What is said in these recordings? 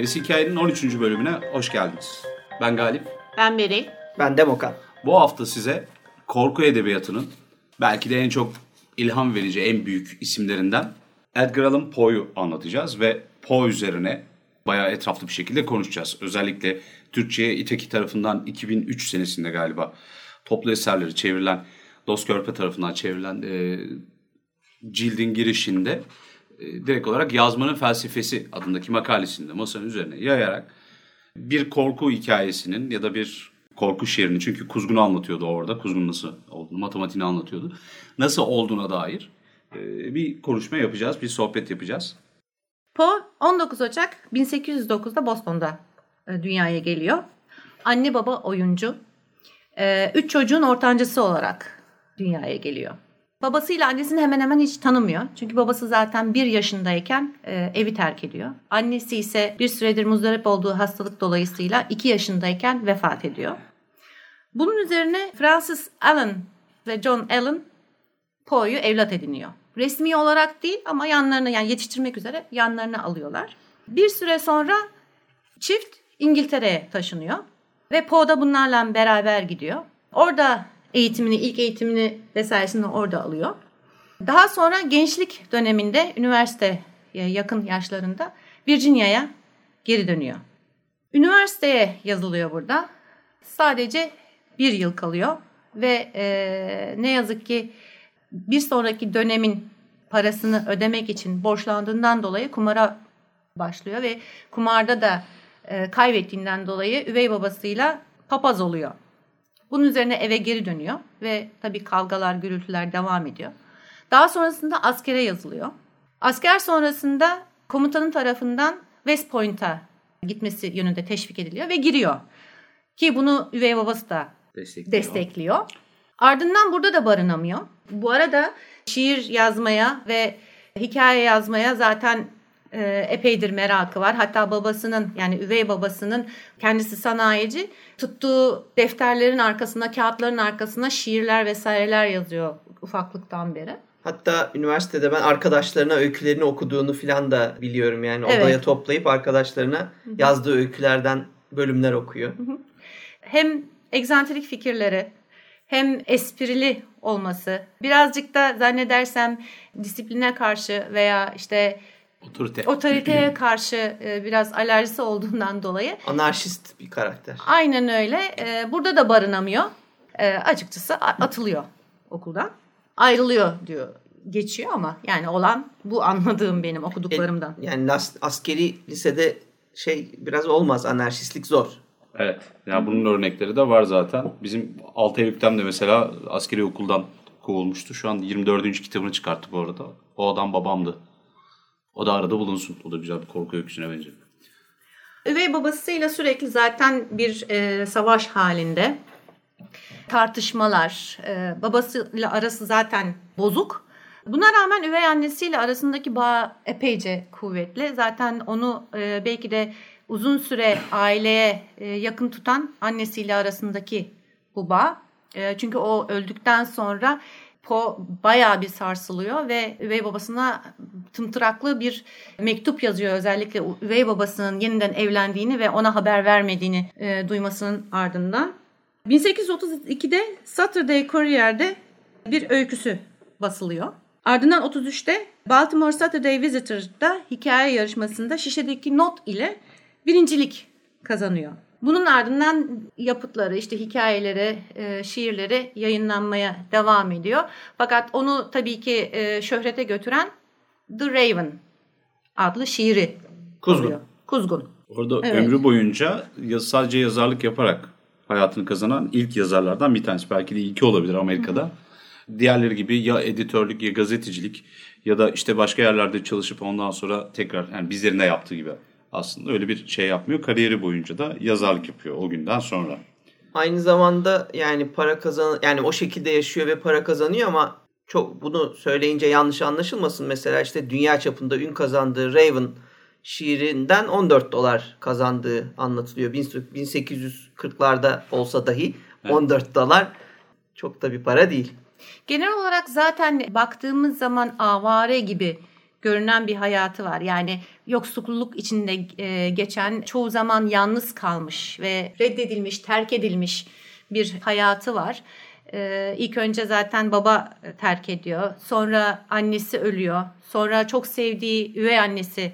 Gerisi Hikayenin 13. bölümüne hoş geldiniz. Ben Galip. Ben Beril. Ben Demokan. Bu hafta size korku edebiyatının belki de en çok ilham verici, en büyük isimlerinden Edgar Allan Poe'yu anlatacağız ve Poe üzerine bayağı etraflı bir şekilde konuşacağız. Özellikle Türkçe'ye İteki tarafından 2003 senesinde galiba toplu eserleri çevrilen, Dost Körpe tarafından çevrilen e, cildin girişinde direkt olarak yazmanın felsefesi adındaki makalesinde masanın üzerine yayarak bir korku hikayesinin ya da bir korku şiirini çünkü Kuzgun'u anlatıyordu orada. Kuzgun nasıl olduğunu, matematiğini anlatıyordu. Nasıl olduğuna dair e, bir konuşma yapacağız, bir sohbet yapacağız. Poe 19 Ocak 1809'da Boston'da e, dünyaya geliyor. Anne baba oyuncu. E, üç çocuğun ortancısı olarak dünyaya geliyor. Babasıyla annesini hemen hemen hiç tanımıyor. Çünkü babası zaten bir yaşındayken e, evi terk ediyor. Annesi ise bir süredir muzdarip olduğu hastalık dolayısıyla iki yaşındayken vefat ediyor. Bunun üzerine Francis Allen ve John Allen Poe'yu evlat ediniyor. Resmi olarak değil ama yanlarına yani yetiştirmek üzere yanlarına alıyorlar. Bir süre sonra çift İngiltere'ye taşınıyor ve Poe da bunlarla beraber gidiyor. Orada eğitimini, ilk eğitimini vesairesini orada alıyor. Daha sonra gençlik döneminde üniversite yakın yaşlarında Virginia'ya geri dönüyor. Üniversiteye yazılıyor burada. Sadece bir yıl kalıyor ve e, ne yazık ki bir sonraki dönemin parasını ödemek için borçlandığından dolayı kumara başlıyor ve kumarda da e, kaybettiğinden dolayı üvey babasıyla papaz oluyor. Bunun üzerine eve geri dönüyor ve tabii kavgalar, gürültüler devam ediyor. Daha sonrasında askere yazılıyor. Asker sonrasında komutanın tarafından West Point'a gitmesi yönünde teşvik ediliyor ve giriyor. Ki bunu üvey babası da destekliyor. destekliyor. Ardından burada da barınamıyor. Bu arada şiir yazmaya ve hikaye yazmaya zaten e, epeydir merakı var. Hatta babasının yani üvey babasının kendisi sanayici tuttuğu defterlerin arkasına, kağıtların arkasına şiirler vesaireler yazıyor ufaklıktan beri. Hatta üniversitede ben arkadaşlarına öykülerini okuduğunu filan da biliyorum. Yani evet. odaya toplayıp arkadaşlarına yazdığı öykülerden bölümler okuyor. Hem egzantrik fikirleri hem esprili olması, birazcık da zannedersem disipline karşı veya işte Otorite. Otoriteye karşı e, biraz alerjisi olduğundan dolayı. Anarşist bir karakter. Aynen öyle. E, burada da barınamıyor. E, açıkçası atılıyor okuldan. Ayrılıyor diyor. Geçiyor ama yani olan bu anladığım benim okuduklarımdan. yani askeri lisede şey biraz olmaz anarşistlik zor. Evet. Yani bunun örnekleri de var zaten. Bizim Altay Ülkem de mesela askeri okuldan kovulmuştu. Şu an 24. kitabını çıkarttı bu arada. O adam babamdı. O da arada bulunsun. O da güzel bir korku öyküsüne benziyor. Üvey babasıyla sürekli zaten bir e, savaş halinde. Tartışmalar, e, babasıyla arası zaten bozuk. Buna rağmen üvey annesiyle arasındaki bağ epeyce kuvvetli. Zaten onu e, belki de uzun süre aileye e, yakın tutan annesiyle arasındaki bu bağ. E, çünkü o öldükten sonra Po bayağı bir sarsılıyor ve üvey babasına tımtıraklı bir mektup yazıyor. Özellikle üvey babasının yeniden evlendiğini ve ona haber vermediğini e, duymasının ardından. 1832'de Saturday Courier'de bir öyküsü basılıyor. Ardından 33'te Baltimore Saturday Visitor'da hikaye yarışmasında şişedeki not ile birincilik kazanıyor. Bunun ardından yapıtları, işte hikayeleri, e, şiirleri yayınlanmaya devam ediyor. Fakat onu tabii ki e, şöhrete götüren The Raven adlı şiiri Kuzgun. Oluyor. Kuzgun. Orada evet. ömrü boyunca sadece yazarlık yaparak hayatını kazanan ilk yazarlardan bir tanesi. Belki de ilki olabilir Amerika'da. Hı-hı. Diğerleri gibi ya editörlük ya gazetecilik ya da işte başka yerlerde çalışıp ondan sonra tekrar yani bizlerin de yaptığı gibi aslında öyle bir şey yapmıyor. Kariyeri boyunca da yazarlık yapıyor o günden sonra. Aynı zamanda yani para kazan yani o şekilde yaşıyor ve para kazanıyor ama çok bunu söyleyince yanlış anlaşılmasın. Mesela işte dünya çapında ün kazandığı Raven şiirinden 14 dolar kazandığı anlatılıyor. 1840'larda olsa dahi 14 evet. dolar çok da bir para değil. Genel olarak zaten baktığımız zaman avare gibi görünen bir hayatı var. Yani yoksulluk içinde e, geçen, çoğu zaman yalnız kalmış ve reddedilmiş, terk edilmiş bir hayatı var. Ee, ilk önce zaten baba terk ediyor. Sonra annesi ölüyor. Sonra çok sevdiği üvey annesi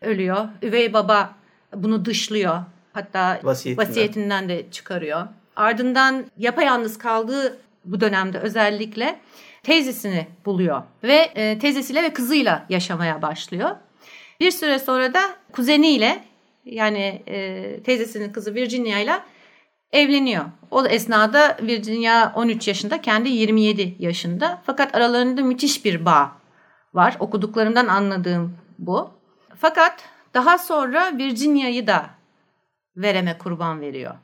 ölüyor. Üvey baba bunu dışlıyor. Hatta Vasiyetinden. vasiyetinden de çıkarıyor. Ardından yapayalnız kaldığı bu dönemde özellikle teyzesini buluyor ve e, teyzesiyle ve kızıyla yaşamaya başlıyor. Bir süre sonra da kuzeniyle yani e, teyzesinin kızı Virginia ile evleniyor. O esnada Virginia 13 yaşında, kendi 27 yaşında. Fakat aralarında müthiş bir bağ var. Okuduklarımdan anladığım bu. Fakat daha sonra Virginia'yı da vereme kurban veriyor.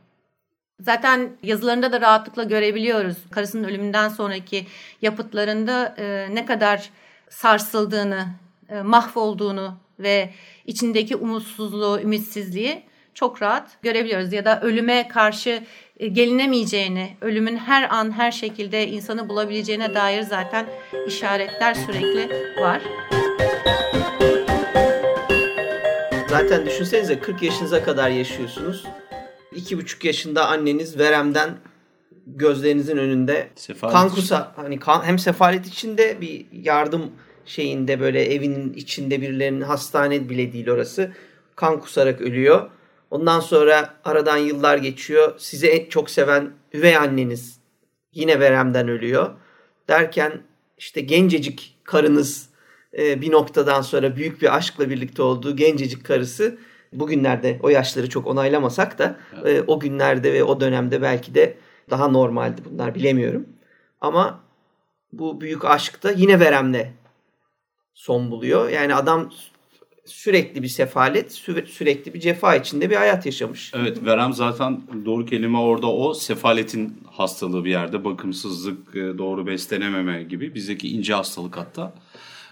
Zaten yazılarında da rahatlıkla görebiliyoruz. Karısının ölümünden sonraki yapıtlarında e, ne kadar sarsıldığını, e, mahvolduğunu ve içindeki umutsuzluğu, ümitsizliği çok rahat görebiliyoruz. Ya da ölüme karşı e, gelinemeyeceğini, ölümün her an her şekilde insanı bulabileceğine dair zaten işaretler sürekli var. Zaten düşünsenize 40 yaşınıza kadar yaşıyorsunuz. 2,5 yaşında anneniz veremden gözlerinizin önünde Sefalet kan kusa hani kan, hem sefalet içinde bir yardım şeyinde böyle evinin içinde birilerinin hastane bile değil orası. Kan kusarak ölüyor. Ondan sonra aradan yıllar geçiyor. Sizi en çok seven üvey anneniz yine veremden ölüyor. Derken işte gencecik karınız e, bir noktadan sonra büyük bir aşkla birlikte olduğu gencecik karısı bugünlerde o yaşları çok onaylamasak da e, o günlerde ve o dönemde belki de daha normaldi bunlar bilemiyorum. Ama bu büyük aşk da yine veremle son buluyor. Yani adam sürekli bir sefalet, sü- sürekli bir cefa içinde bir hayat yaşamış. Evet verem zaten doğru kelime orada o sefaletin hastalığı bir yerde bakımsızlık e, doğru beslenememe gibi bizdeki ince hastalık hatta.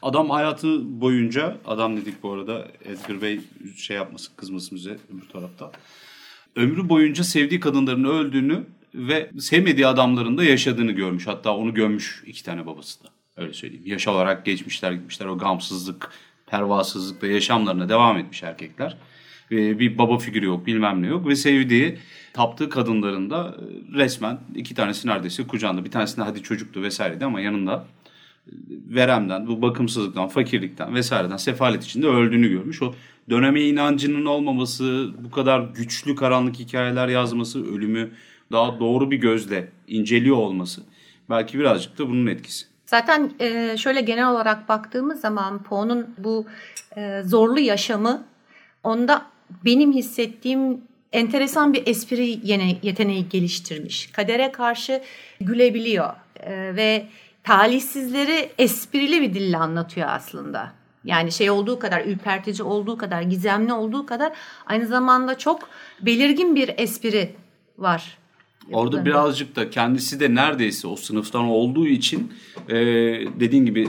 Adam hayatı boyunca adam dedik bu arada Edgar Bey şey yapmasın kızmasın bize öbür tarafta. Ömrü boyunca sevdiği kadınların öldüğünü ve sevmediği adamların da yaşadığını görmüş. Hatta onu gömmüş iki tane babası da. Öyle söyleyeyim. Yaş olarak geçmişler gitmişler. O gamsızlık, pervasızlıkla yaşamlarına devam etmiş erkekler. Ee, bir baba figürü yok bilmem ne yok. Ve sevdiği, taptığı kadınların da resmen iki tanesi neredeyse kucağında. Bir tanesinde hadi çocuktu vesaireydi ama yanında veremden, bu bakımsızlıktan, fakirlikten vesaireden sefalet içinde öldüğünü görmüş. O döneme inancının olmaması, bu kadar güçlü karanlık hikayeler yazması, ölümü daha doğru bir gözle inceliyor olması belki birazcık da bunun etkisi. Zaten e, şöyle genel olarak baktığımız zaman Poe'nun bu e, zorlu yaşamı onda benim hissettiğim enteresan bir espri yeteneği geliştirmiş. Kadere karşı gülebiliyor e, ve talihsizleri esprili bir dille anlatıyor aslında. Yani şey olduğu kadar ürpertici olduğu kadar gizemli olduğu kadar aynı zamanda çok belirgin bir espri var. Orada birazcık da kendisi de neredeyse o sınıftan olduğu için e, dediğin gibi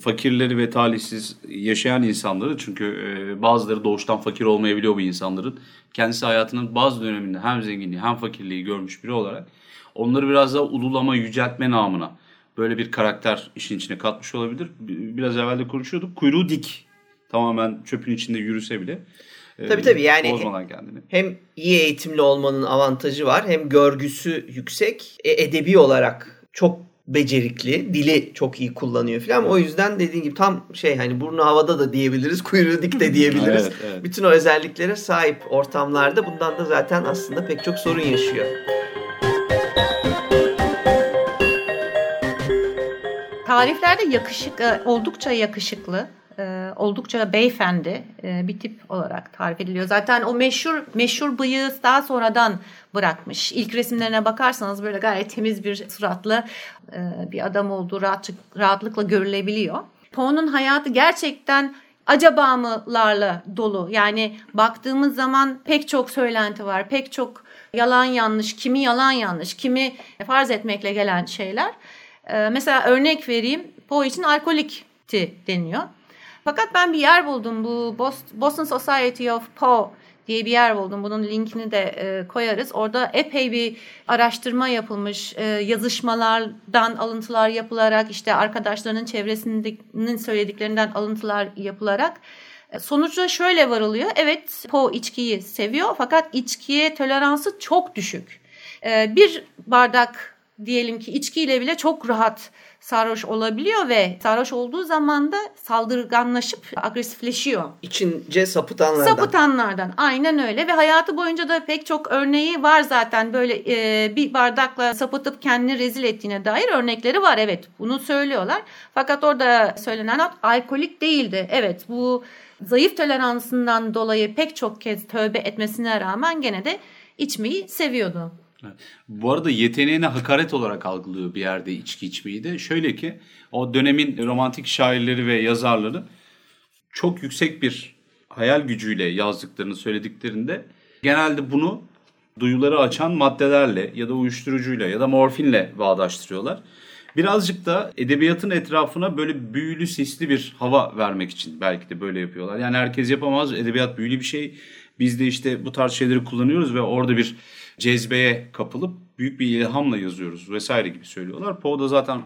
fakirleri ve talihsiz yaşayan insanları çünkü e, bazıları doğuştan fakir olmayabiliyor bu insanların. Kendisi hayatının bazı döneminde hem zenginliği hem fakirliği görmüş biri olarak onları biraz daha ululama, yüceltme namına böyle bir karakter işin içine katmış olabilir. Biraz evvel de konuşuyorduk. Kuyruğu dik. Tamamen çöpün içinde yürüse bile. e, Tabii tabii yani Bozmadan kendini. hem iyi eğitimli olmanın avantajı var hem görgüsü yüksek, e, edebi olarak çok becerikli, dili çok iyi kullanıyor falan. O yüzden dediğin gibi tam şey hani burnu havada da diyebiliriz, kuyruğu dik de diyebiliriz. Evet, evet. Bütün o özelliklere sahip ortamlarda bundan da zaten aslında pek çok sorun yaşıyor. Tariflerde yakışık, e, oldukça yakışıklı, e, oldukça beyefendi e, bir tip olarak tarif ediliyor. Zaten o meşhur meşhur bıyığı daha sonradan bırakmış. İlk resimlerine bakarsanız böyle gayet temiz bir suratlı bir adam olduğu rahat, rahatlıkla görülebiliyor. Poe'nun hayatı gerçekten acaba mılarla dolu. Yani baktığımız zaman pek çok söylenti var, pek çok yalan yanlış, kimi yalan yanlış, kimi farz etmekle gelen şeyler. Ee, mesela örnek vereyim. Poe için alkolikti deniyor. Fakat ben bir yer buldum bu Boston Society of Poe diye bir yer buldum. Bunun linkini de e, koyarız. Orada epey bir araştırma yapılmış. E, yazışmalardan alıntılar yapılarak işte arkadaşlarının çevresinin söylediklerinden alıntılar yapılarak e, Sonuçta şöyle varılıyor. Evet Poe içkiyi seviyor fakat içkiye toleransı çok düşük. Bir bardak diyelim ki içkiyle bile çok rahat sarhoş olabiliyor ve sarhoş olduğu zaman da saldırganlaşıp agresifleşiyor. İçince sapıtanlardan. Sapıtanlardan aynen öyle ve hayatı boyunca da pek çok örneği var zaten böyle e, bir bardakla sapıtıp kendini rezil ettiğine dair örnekleri var evet bunu söylüyorlar. Fakat orada söylenen ad alkolik değildi. Evet bu zayıf toleransından dolayı pek çok kez tövbe etmesine rağmen gene de içmeyi seviyordu. Bu arada yeteneğine hakaret olarak algılıyor bir yerde içki içmeyi de. Şöyle ki o dönemin romantik şairleri ve yazarları çok yüksek bir hayal gücüyle yazdıklarını söylediklerinde genelde bunu duyuları açan maddelerle ya da uyuşturucuyla ya da morfinle bağdaştırıyorlar. Birazcık da edebiyatın etrafına böyle büyülü sisli bir hava vermek için belki de böyle yapıyorlar. Yani herkes yapamaz. Edebiyat büyülü bir şey. Biz de işte bu tarz şeyleri kullanıyoruz ve orada bir cezbeye kapılıp büyük bir ilhamla yazıyoruz vesaire gibi söylüyorlar. Poe da zaten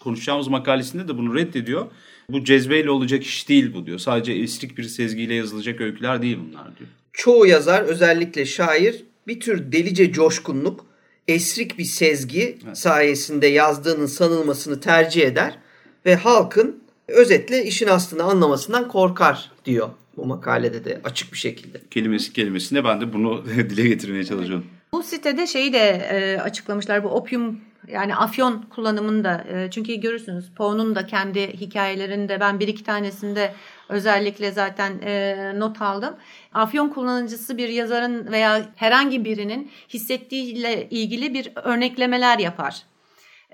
konuşacağımız makalesinde de bunu reddediyor. Bu cezbeyle olacak iş değil bu diyor. Sadece esrik bir sezgiyle yazılacak öyküler değil bunlar diyor. Çoğu yazar özellikle şair bir tür delice coşkunluk, esrik bir sezgi evet. sayesinde yazdığının sanılmasını tercih eder ve halkın özetle işin aslını anlamasından korkar diyor bu makalede de açık bir şekilde. Kelimesi kelimesine ben de bunu dile getirmeye çalışıyorum. Bu sitede şeyi de e, açıklamışlar bu opium yani afyon kullanımında e, çünkü görürsünüz Poe'nun da kendi hikayelerinde ben bir iki tanesinde özellikle zaten e, not aldım. Afyon kullanıcısı bir yazarın veya herhangi birinin hissettiğiyle ilgili bir örneklemeler yapar.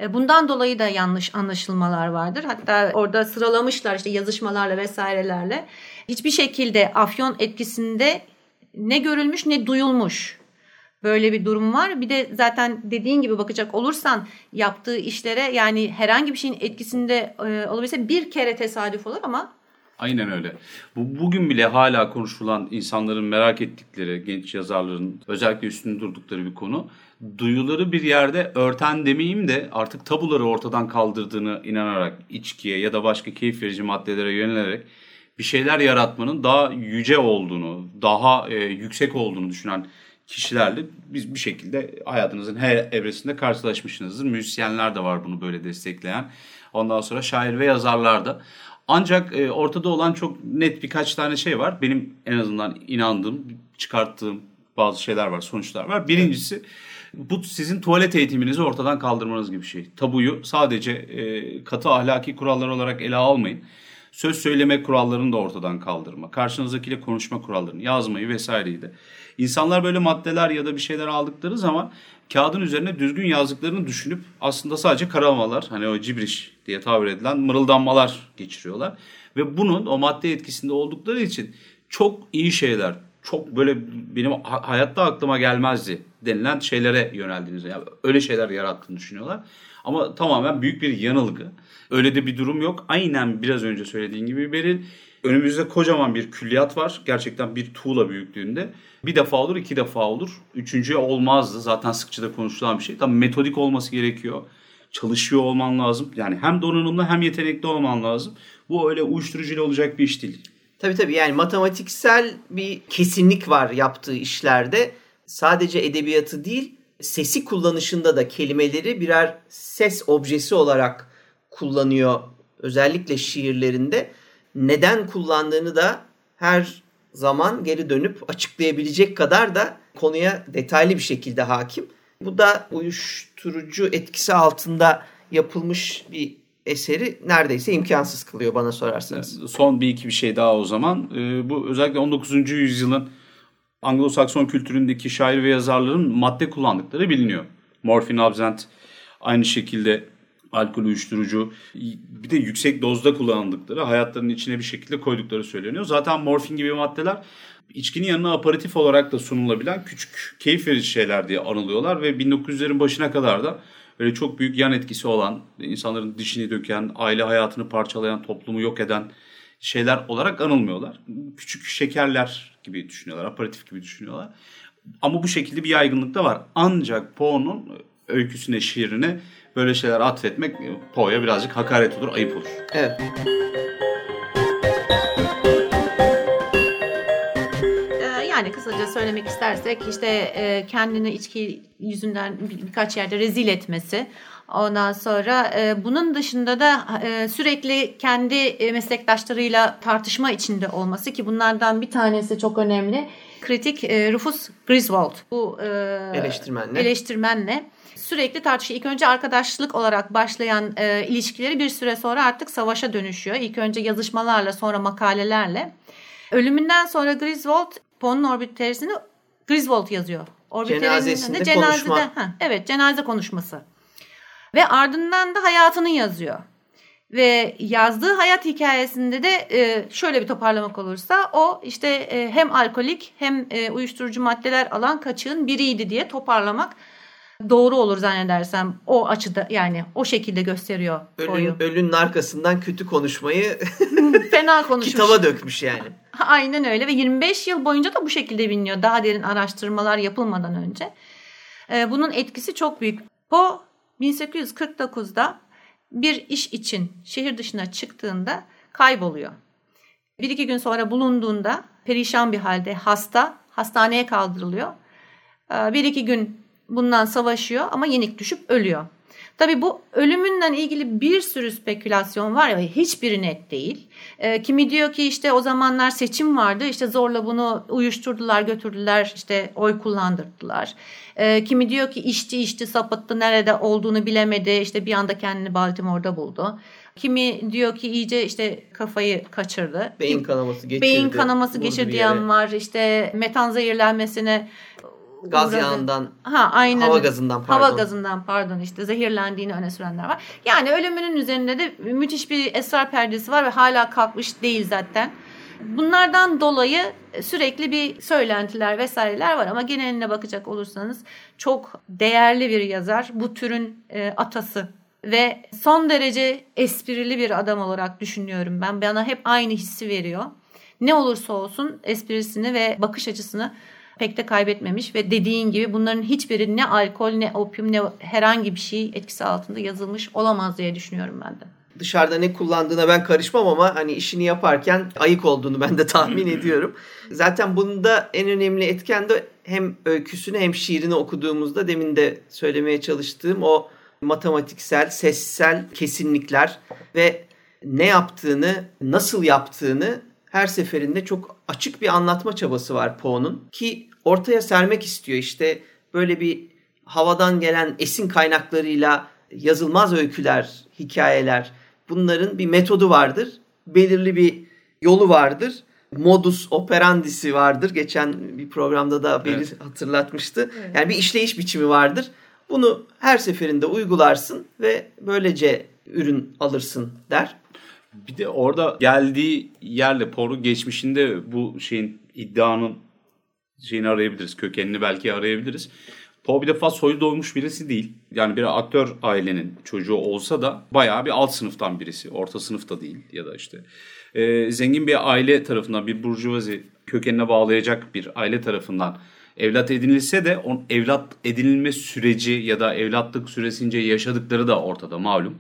E, bundan dolayı da yanlış anlaşılmalar vardır. Hatta orada sıralamışlar işte yazışmalarla vesairelerle. Hiçbir şekilde afyon etkisinde ne görülmüş ne duyulmuş. Böyle bir durum var. Bir de zaten dediğin gibi bakacak olursan yaptığı işlere yani herhangi bir şeyin etkisinde e, olabilirse bir kere tesadüf olur ama Aynen öyle. Bu, bugün bile hala konuşulan insanların merak ettikleri, genç yazarların özellikle üstünde durdukları bir konu. Duyuları bir yerde örten demeyeyim de artık tabuları ortadan kaldırdığını inanarak içkiye ya da başka keyif verici maddelere yönelerek bir şeyler yaratmanın daha yüce olduğunu, daha e, yüksek olduğunu düşünen kişilerle biz bir şekilde hayatınızın her evresinde karşılaşmışsınızdır. Müzisyenler de var bunu böyle destekleyen. Ondan sonra şair ve yazarlar da. Ancak e, ortada olan çok net birkaç tane şey var. Benim en azından inandığım, çıkarttığım bazı şeyler var, sonuçlar var. Birincisi bu sizin tuvalet eğitiminizi ortadan kaldırmanız gibi bir şey. Tabuyu sadece e, katı ahlaki kurallar olarak ele almayın. Söz söyleme kurallarını da ortadan kaldırma. Karşınızdakiyle konuşma kurallarını, yazmayı vesaireyi de. İnsanlar böyle maddeler ya da bir şeyler aldıkları zaman kağıdın üzerine düzgün yazdıklarını düşünüp aslında sadece karalamalar hani o cibriş diye tabir edilen mırıldanmalar geçiriyorlar. Ve bunun o madde etkisinde oldukları için çok iyi şeyler, çok böyle benim hayatta aklıma gelmezdi denilen şeylere yöneldiğinizi, yani öyle şeyler yarattığını düşünüyorlar. Ama tamamen büyük bir yanılgı. Öyle de bir durum yok. Aynen biraz önce söylediğin gibi Beril. Önümüzde kocaman bir külliyat var. Gerçekten bir tuğla büyüklüğünde. Bir defa olur, iki defa olur. Üçüncüye olmazdı. Zaten sıkça da konuşulan bir şey. Tabii metodik olması gerekiyor. Çalışıyor olman lazım. Yani hem donanımlı hem yetenekli olman lazım. Bu öyle uyuşturucuyla olacak bir iş değil. Tabii tabii yani matematiksel bir kesinlik var yaptığı işlerde. Sadece edebiyatı değil, sesi kullanışında da kelimeleri birer ses objesi olarak kullanıyor. Özellikle şiirlerinde. Neden kullandığını da her zaman geri dönüp açıklayabilecek kadar da konuya detaylı bir şekilde hakim. Bu da uyuşturucu etkisi altında yapılmış bir eseri neredeyse imkansız kılıyor bana sorarsanız. Son bir iki bir şey daha o zaman. Ee, bu özellikle 19. yüzyılın Anglo-Sakson kültüründeki şair ve yazarların madde kullandıkları biliniyor. Morfin, absent aynı şekilde alkol uyuşturucu bir de yüksek dozda kullandıkları hayatlarının içine bir şekilde koydukları söyleniyor. Zaten morfin gibi maddeler içkinin yanına aparatif olarak da sunulabilen küçük keyif verici şeyler diye anılıyorlar ve 1900'lerin başına kadar da böyle çok büyük yan etkisi olan, insanların dişini döken, aile hayatını parçalayan, toplumu yok eden şeyler olarak anılmıyorlar. Küçük şekerler gibi düşünüyorlar, aparatif gibi düşünüyorlar. Ama bu şekilde bir yaygınlık da var. Ancak Poe'nun öyküsüne, şiirine böyle şeyler atfetmek Poe'ya birazcık hakaret olur, ayıp olur. Evet. Ee, Yani kısaca söylemek istersek işte e, kendini içki yüzünden bir- birkaç yerde rezil etmesi. Ondan sonra e, bunun dışında da e, sürekli kendi e, meslektaşlarıyla tartışma içinde olması ki bunlardan bir tanesi çok önemli. Kritik e, Rufus Griswold. Bu e, Eleştirmenle. eleştirmenle sürekli tartışıyor. İlk önce arkadaşlık olarak başlayan e, ilişkileri bir süre sonra artık savaşa dönüşüyor. İlk önce yazışmalarla sonra makalelerle. Ölümünden sonra Griswold Poe'nun orbiterisini Griswold yazıyor. Orbiterisinin Cenazesinde önünde konuşma. ha, evet cenaze konuşması. Ve ardından da hayatını yazıyor. Ve yazdığı hayat hikayesinde de e, şöyle bir toparlamak olursa o işte e, hem alkolik hem e, uyuşturucu maddeler alan kaçığın biriydi diye toparlamak doğru olur zannedersem. O açıda yani o şekilde gösteriyor Ölün, ölünün arkasından kötü konuşmayı Fena konuşmuş. kitaba dökmüş yani. Aynen öyle ve 25 yıl boyunca da bu şekilde biliniyor. Daha derin araştırmalar yapılmadan önce. Bunun etkisi çok büyük. Poe 1849'da bir iş için şehir dışına çıktığında kayboluyor. Bir iki gün sonra bulunduğunda perişan bir halde hasta hastaneye kaldırılıyor. Ee, Bir iki gün bundan savaşıyor ama yenik düşüp ölüyor. Tabii bu ölümünden ilgili bir sürü spekülasyon var ya hiçbiri net değil. Ee, kimi diyor ki işte o zamanlar seçim vardı işte zorla bunu uyuşturdular götürdüler işte oy kullandırdılar. Ee, kimi diyor ki içti içti sapıttı nerede olduğunu bilemedi işte bir anda kendini Baltimore'da buldu. Kimi diyor ki iyice işte kafayı kaçırdı. Beyin kanaması geçirdi. Beyin kanaması yere. an var işte metan zehirlenmesine Gaz uğradı. yağından, Ha aynen. hava gazından pardon. Hava gazından pardon işte zehirlendiğini öne sürenler var. Yani ölümünün üzerinde de müthiş bir esrar perdesi var ve hala kalkmış değil zaten. Bunlardan dolayı sürekli bir söylentiler vesaireler var ama geneline bakacak olursanız çok değerli bir yazar. Bu türün e, atası ve son derece esprili bir adam olarak düşünüyorum ben. Bana hep aynı hissi veriyor. Ne olursa olsun esprisini ve bakış açısını pek de kaybetmemiş ve dediğin gibi bunların hiçbiri ne alkol ne opium ne herhangi bir şey etkisi altında yazılmış olamaz diye düşünüyorum ben de. Dışarıda ne kullandığına ben karışmam ama hani işini yaparken ayık olduğunu ben de tahmin ediyorum. Zaten bunda en önemli etken de hem öyküsünü hem şiirini okuduğumuzda demin de söylemeye çalıştığım o matematiksel, sessel kesinlikler ve ne yaptığını, nasıl yaptığını her seferinde çok açık bir anlatma çabası var Poe'nun ki ortaya sermek istiyor. İşte böyle bir havadan gelen esin kaynaklarıyla yazılmaz öyküler, hikayeler bunların bir metodu vardır. Belirli bir yolu vardır. Modus operandisi vardır. Geçen bir programda da biri Evet. hatırlatmıştı. Yani bir işleyiş biçimi vardır. Bunu her seferinde uygularsın ve böylece ürün alırsın der. Bir de orada geldiği yerle Poe'nun geçmişinde bu şeyin iddianın şeyini arayabiliriz. Kökenini belki arayabiliriz. Poe bir defa soyu doğmuş birisi değil. Yani bir aktör ailenin çocuğu olsa da bayağı bir alt sınıftan birisi. Orta sınıfta değil ya da işte. Ee, zengin bir aile tarafından bir burjuvazi kökenine bağlayacak bir aile tarafından evlat edinilse de on, evlat edinilme süreci ya da evlatlık süresince yaşadıkları da ortada malum.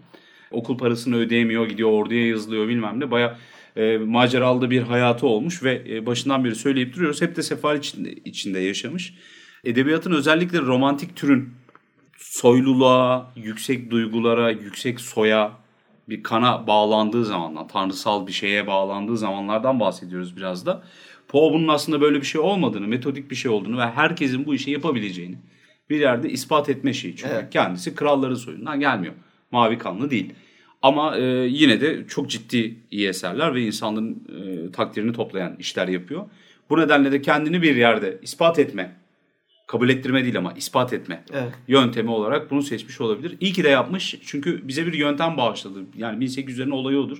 Okul parasını ödeyemiyor, gidiyor orduya yazılıyor bilmem ne. Baya e, maceralı bir hayatı olmuş ve e, başından beri söyleyip duruyoruz. Hep de sefalet içinde, içinde yaşamış. Edebiyatın özellikle romantik türün soyluluğa, yüksek duygulara, yüksek soya, bir kana bağlandığı zamanlar, tanrısal bir şeye bağlandığı zamanlardan bahsediyoruz biraz da. Poe bunun aslında böyle bir şey olmadığını, metodik bir şey olduğunu ve herkesin bu işi yapabileceğini bir yerde ispat etme şeyi. Çünkü Evet. kendisi kralların soyundan gelmiyor. Mavi kanlı değil. Ama e, yine de çok ciddi iyi eserler ve insanların e, takdirini toplayan işler yapıyor. Bu nedenle de kendini bir yerde ispat etme, kabul ettirme değil ama ispat etme Evet. yöntemi olarak bunu seçmiş olabilir. İyi ki de yapmış çünkü bize bir yöntem bağışladı. Yani 1800'lerin olayı odur.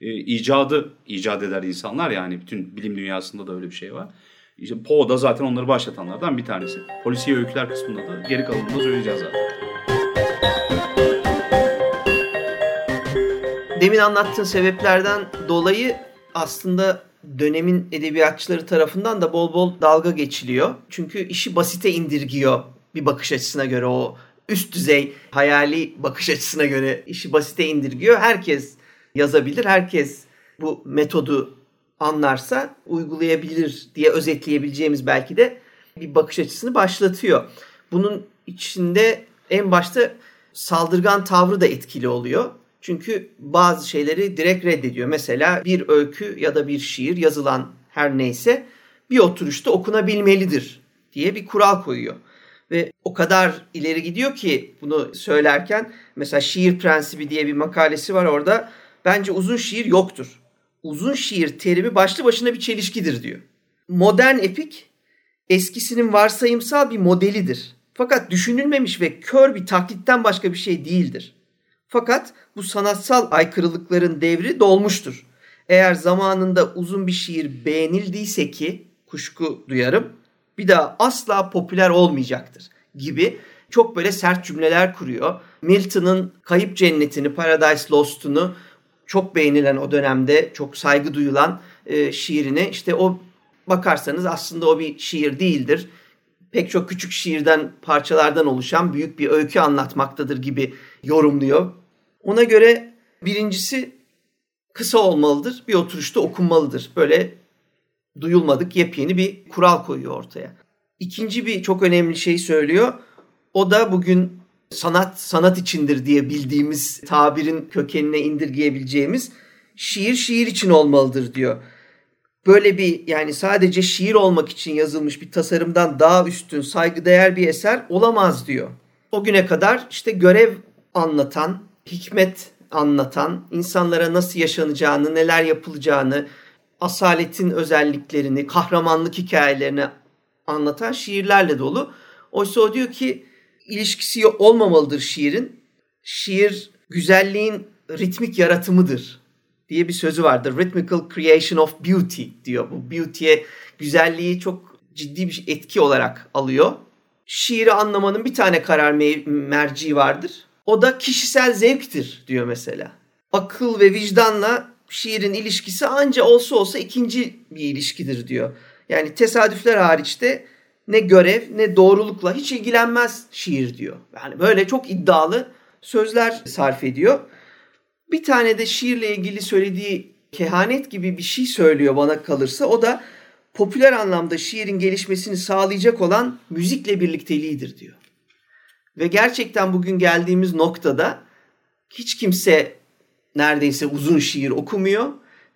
E, icadı icat eder insanlar yani bütün bilim dünyasında da öyle bir şey var. İşte Poe da zaten onları başlatanlardan bir tanesi. Polisiye öyküler kısmında da geri kalanını da söyleyeceğiz zaten. Demin anlattığın sebeplerden dolayı aslında dönemin edebiyatçıları tarafından da bol bol dalga geçiliyor. Çünkü işi basite indirgiyor bir bakış açısına göre o üst düzey hayali bakış açısına göre işi basite indirgiyor. Herkes yazabilir, herkes bu metodu anlarsa uygulayabilir diye özetleyebileceğimiz belki de bir bakış açısını başlatıyor. Bunun içinde en başta saldırgan tavrı da etkili oluyor. Çünkü bazı şeyleri direkt reddediyor. Mesela bir öykü ya da bir şiir yazılan her neyse bir oturuşta okunabilmelidir diye bir kural koyuyor. Ve o kadar ileri gidiyor ki bunu söylerken mesela şiir prensibi diye bir makalesi var orada. Bence uzun şiir yoktur. Uzun şiir terimi başlı başına bir çelişkidir diyor. Modern epik eskisinin varsayımsal bir modelidir. Fakat düşünülmemiş ve kör bir taklitten başka bir şey değildir. Fakat bu sanatsal aykırılıkların devri dolmuştur. Eğer zamanında uzun bir şiir beğenildiyse ki kuşku duyarım bir daha asla popüler olmayacaktır gibi çok böyle sert cümleler kuruyor. Milton'ın Kayıp Cennetini, Paradise Lost'unu çok beğenilen o dönemde çok saygı duyulan e, şiirine işte o bakarsanız aslında o bir şiir değildir. Pek çok küçük şiirden parçalardan oluşan büyük bir öykü anlatmaktadır gibi yorumluyor. Ona göre birincisi kısa olmalıdır, bir oturuşta okunmalıdır. Böyle duyulmadık yepyeni bir kural koyuyor ortaya. İkinci bir çok önemli şey söylüyor. O da bugün sanat sanat içindir diye bildiğimiz tabirin kökenine indirgeyebileceğimiz şiir şiir için olmalıdır diyor. Böyle bir yani sadece şiir olmak için yazılmış bir tasarımdan daha üstün saygıdeğer bir eser olamaz diyor. O güne kadar işte görev anlatan, hikmet anlatan, insanlara nasıl yaşanacağını, neler yapılacağını, asaletin özelliklerini, kahramanlık hikayelerini anlatan şiirlerle dolu. Oysa o diyor ki ilişkisi olmamalıdır şiirin. Şiir güzelliğin ritmik yaratımıdır diye bir sözü vardır. Rhythmical creation of beauty diyor. Bu beauty'ye güzelliği çok ciddi bir etki olarak alıyor. Şiiri anlamanın bir tane karar merci vardır. O da kişisel zevktir diyor mesela. Akıl ve vicdanla şiirin ilişkisi anca olsa olsa ikinci bir ilişkidir diyor. Yani tesadüfler hariçte ne görev ne doğrulukla hiç ilgilenmez şiir diyor. Yani böyle çok iddialı sözler sarf ediyor. Bir tane de şiirle ilgili söylediği kehanet gibi bir şey söylüyor bana kalırsa. O da popüler anlamda şiirin gelişmesini sağlayacak olan müzikle birlikteliğidir diyor. Ve gerçekten bugün geldiğimiz noktada hiç kimse neredeyse uzun şiir okumuyor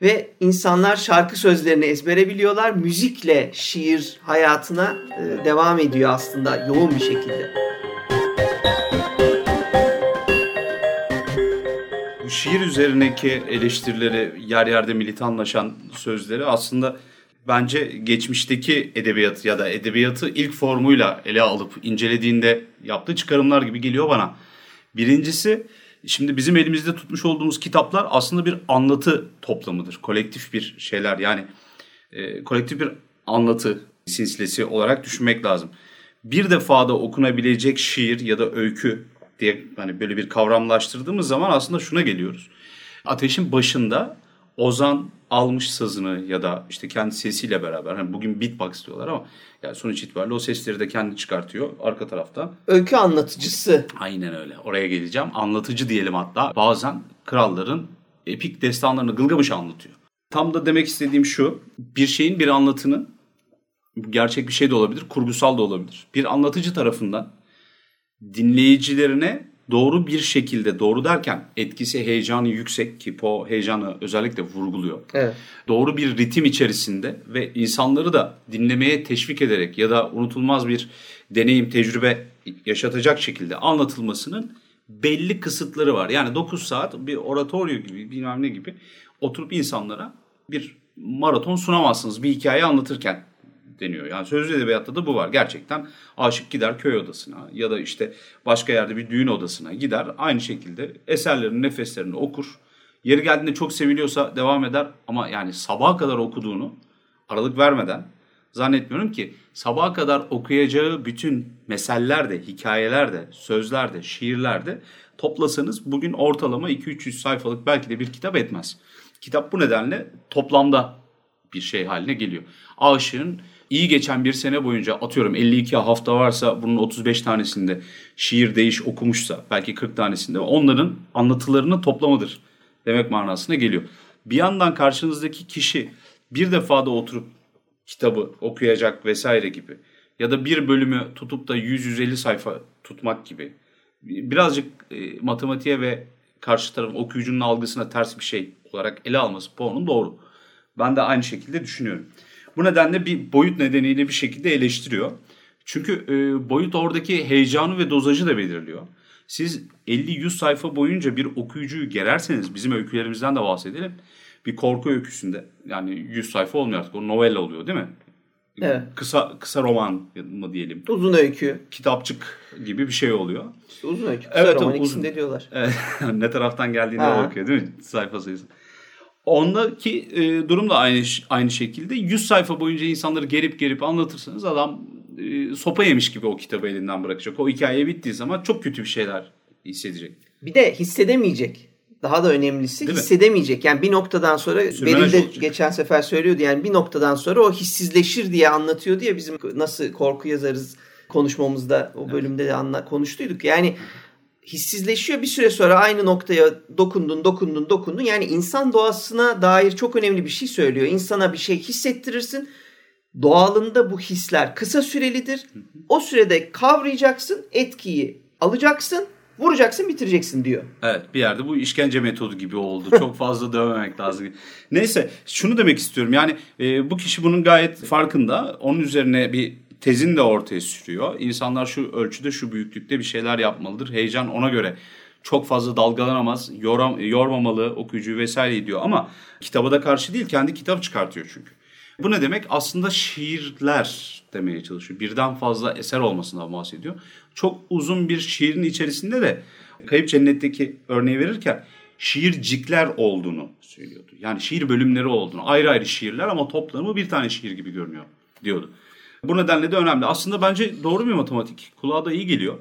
ve insanlar şarkı sözlerini ezbere biliyorlar. Müzikle şiir hayatına e, devam ediyor aslında yoğun bir şekilde. Bu şiir üzerindeki eleştirileri yer yerde militanlaşan sözleri aslında bence geçmişteki edebiyat ya da edebiyatı ilk formuyla ele alıp incelediğinde yaptığı çıkarımlar gibi geliyor bana. Birincisi Şimdi bizim elimizde tutmuş olduğumuz kitaplar aslında bir anlatı toplamıdır. Kolektif bir şeyler yani e, kolektif bir anlatı silsilesi olarak düşünmek lazım. Bir defada okunabilecek şiir ya da öykü diye hani böyle bir kavramlaştırdığımız zaman aslında şuna geliyoruz. Ateşin başında Ozan almış sazını ya da işte kendi sesiyle beraber hani bugün beatbox diyorlar ama yani sonuç itibariyle o sesleri de kendi çıkartıyor arka tarafta. Öykü anlatıcısı. Aynen öyle. Oraya geleceğim. Anlatıcı diyelim hatta. Bazen kralların epik destanlarını Gılgamış anlatıyor. Tam da demek istediğim şu. Bir şeyin bir anlatını gerçek bir şey de olabilir, kurgusal da olabilir. Bir anlatıcı tarafından dinleyicilerine doğru bir şekilde doğru derken etkisi heyecanı yüksek ki Poe heyecanı özellikle vurguluyor. Evet. Doğru bir ritim içerisinde ve insanları da dinlemeye teşvik ederek ya da unutulmaz bir deneyim, tecrübe yaşatacak şekilde anlatılmasının belli kısıtları var. Yani 9 saat bir oratoryo gibi bilmem ne gibi oturup insanlara bir maraton sunamazsınız bir hikaye anlatırken deniyor. Yani sözlü edebiyatta da bu var. Gerçekten aşık gider köy odasına ya da işte başka yerde bir düğün odasına gider. Aynı şekilde eserlerin nefeslerini okur. Yeri geldiğinde çok seviliyorsa devam eder ama yani sabaha kadar okuduğunu aralık vermeden zannetmiyorum ki sabaha kadar okuyacağı bütün meseller de, hikayeler de, sözler de, şiirler de toplasanız bugün ortalama 2-300 sayfalık belki de bir kitap etmez. Kitap bu nedenle toplamda bir şey haline geliyor. Aşığın iyi geçen bir sene boyunca atıyorum 52 hafta varsa bunun 35 tanesinde şiir değiş okumuşsa belki 40 tanesinde onların anlatılarının toplamıdır demek manasına geliyor. Bir yandan karşınızdaki kişi bir defada oturup kitabı okuyacak vesaire gibi ya da bir bölümü tutup da 100-150 sayfa tutmak gibi birazcık e, matematiğe ve karşı tarafın okuyucunun algısına ters bir şey olarak ele alması Poe'nun doğru. Ben de aynı şekilde düşünüyorum. Bu nedenle bir boyut nedeniyle bir şekilde eleştiriyor. Çünkü e, boyut oradaki heyecanı ve dozajı da belirliyor. Siz 50-100 sayfa boyunca bir okuyucuyu gererseniz bizim öykülerimizden de bahsedelim. Bir korku öyküsünde yani 100 sayfa olmuyor artık o novella oluyor değil mi? Evet. Kısa kısa roman mı diyelim. Uzun öykü. Kitapçık gibi bir şey oluyor. İşte uzun öykü. Kısa Evet, roman uzun. ikisinde diyorlar. Ne taraftan geldiğine Ha. bakıyor değil mi sayfa sayısı. Ondaki e, durum da aynı aynı şekilde 100 sayfa boyunca insanları gerip gerip anlatırsanız adam e, sopa yemiş gibi o kitabı elinden bırakacak. O hikaye bittiği zaman çok kötü bir şeyler hissedecek. Bir de hissedemeyecek. Daha da önemlisi Değil mi? hissedemeyecek. Yani bir noktadan sonra Beril de olacak. geçen sefer söylüyordu. Yani bir noktadan sonra o hissizleşir diye anlatıyordu ya bizim nasıl korku yazarız konuşmamızda o bölümde de anla, konuştuyduk. Yani hissizleşiyor bir süre sonra aynı noktaya dokundun dokundun dokundun. Yani insan doğasına dair çok önemli bir şey söylüyor. İnsana bir şey hissettirirsin. Doğalında bu hisler kısa sürelidir. O sürede kavrayacaksın, etkiyi alacaksın, vuracaksın, bitireceksin diyor. Evet bir yerde bu işkence metodu gibi oldu. Çok fazla dövmemek lazım. Neyse şunu demek istiyorum. Yani e, bu kişi bunun gayet farkında. Onun üzerine bir tezin de ortaya sürüyor. İnsanlar şu ölçüde şu büyüklükte bir şeyler yapmalıdır. Heyecan ona göre çok fazla dalgalanamaz, yoram, yormamalı okuyucuyu vesaire diyor. Ama kitaba da karşı değil kendi kitap çıkartıyor çünkü. Bu ne demek? Aslında şiirler demeye çalışıyor. Birden fazla eser olmasından bahsediyor. Çok uzun bir şiirin içerisinde de Kayıp Cennet'teki örneği verirken şiircikler olduğunu söylüyordu. Yani şiir bölümleri olduğunu. Ayrı ayrı şiirler ama toplamı bir tane şiir gibi görünüyor diyordu. Bu nedenle de önemli. Aslında bence doğru bir matematik. Kulağa da iyi geliyor.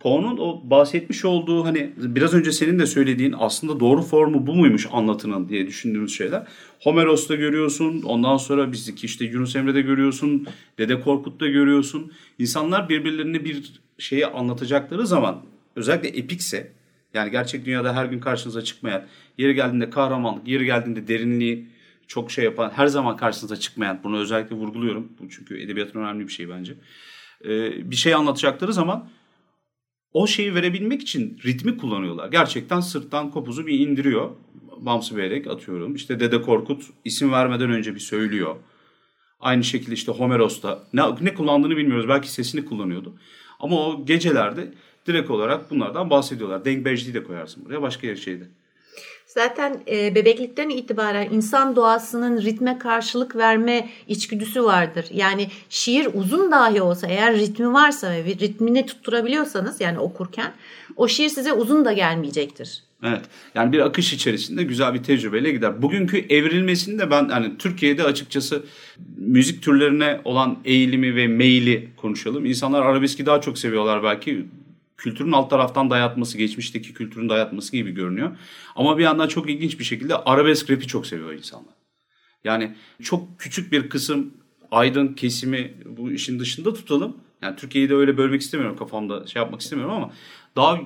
Poe'nun o bahsetmiş olduğu hani biraz önce senin de söylediğin aslında doğru formu bu muymuş anlatının diye düşündüğümüz şeyler. Homeros'ta görüyorsun, ondan sonra bizdeki işte Yunus Emre'de görüyorsun, Dede Korkut'ta görüyorsun. İnsanlar birbirlerini bir şeyi anlatacakları zaman özellikle epikse yani gerçek dünyada her gün karşınıza çıkmayan, yeri geldiğinde kahramanlık, yeri geldiğinde derinliği çok şey yapan, her zaman karşınıza çıkmayan, bunu özellikle vurguluyorum. Bu çünkü edebiyatın önemli bir şey bence. Ee, bir şey anlatacakları zaman o şeyi verebilmek için ritmi kullanıyorlar. Gerçekten sırttan kopuzu bir indiriyor. Bamsı Beyrek atıyorum. İşte Dede Korkut isim vermeden önce bir söylüyor. Aynı şekilde işte Homeros'ta ne, ne kullandığını bilmiyoruz. Belki sesini kullanıyordu. Ama o gecelerde direkt olarak bunlardan bahsediyorlar. Denk Becdi'yi de koyarsın buraya başka bir şeyde. Zaten e, bebeklikten itibaren insan doğasının ritme karşılık verme içgüdüsü vardır. Yani şiir uzun dahi olsa eğer ritmi varsa ve ritmini tutturabiliyorsanız yani okurken o şiir size uzun da gelmeyecektir. Evet. Yani bir akış içerisinde güzel bir tecrübeyle gider. Bugünkü evrilmesini de ben hani Türkiye'de açıkçası müzik türlerine olan eğilimi ve meyili konuşalım. İnsanlar arabeski daha çok seviyorlar belki. Kültürün alt taraftan dayatması, geçmişteki kültürün dayatması gibi görünüyor. Ama bir yandan çok ilginç bir şekilde arabesk rapi çok seviyor insanlar. Yani çok küçük bir kısım aydın kesimi bu işin dışında tutalım. Yani Türkiye'yi de öyle bölmek istemiyorum kafamda şey yapmak istemiyorum ama daha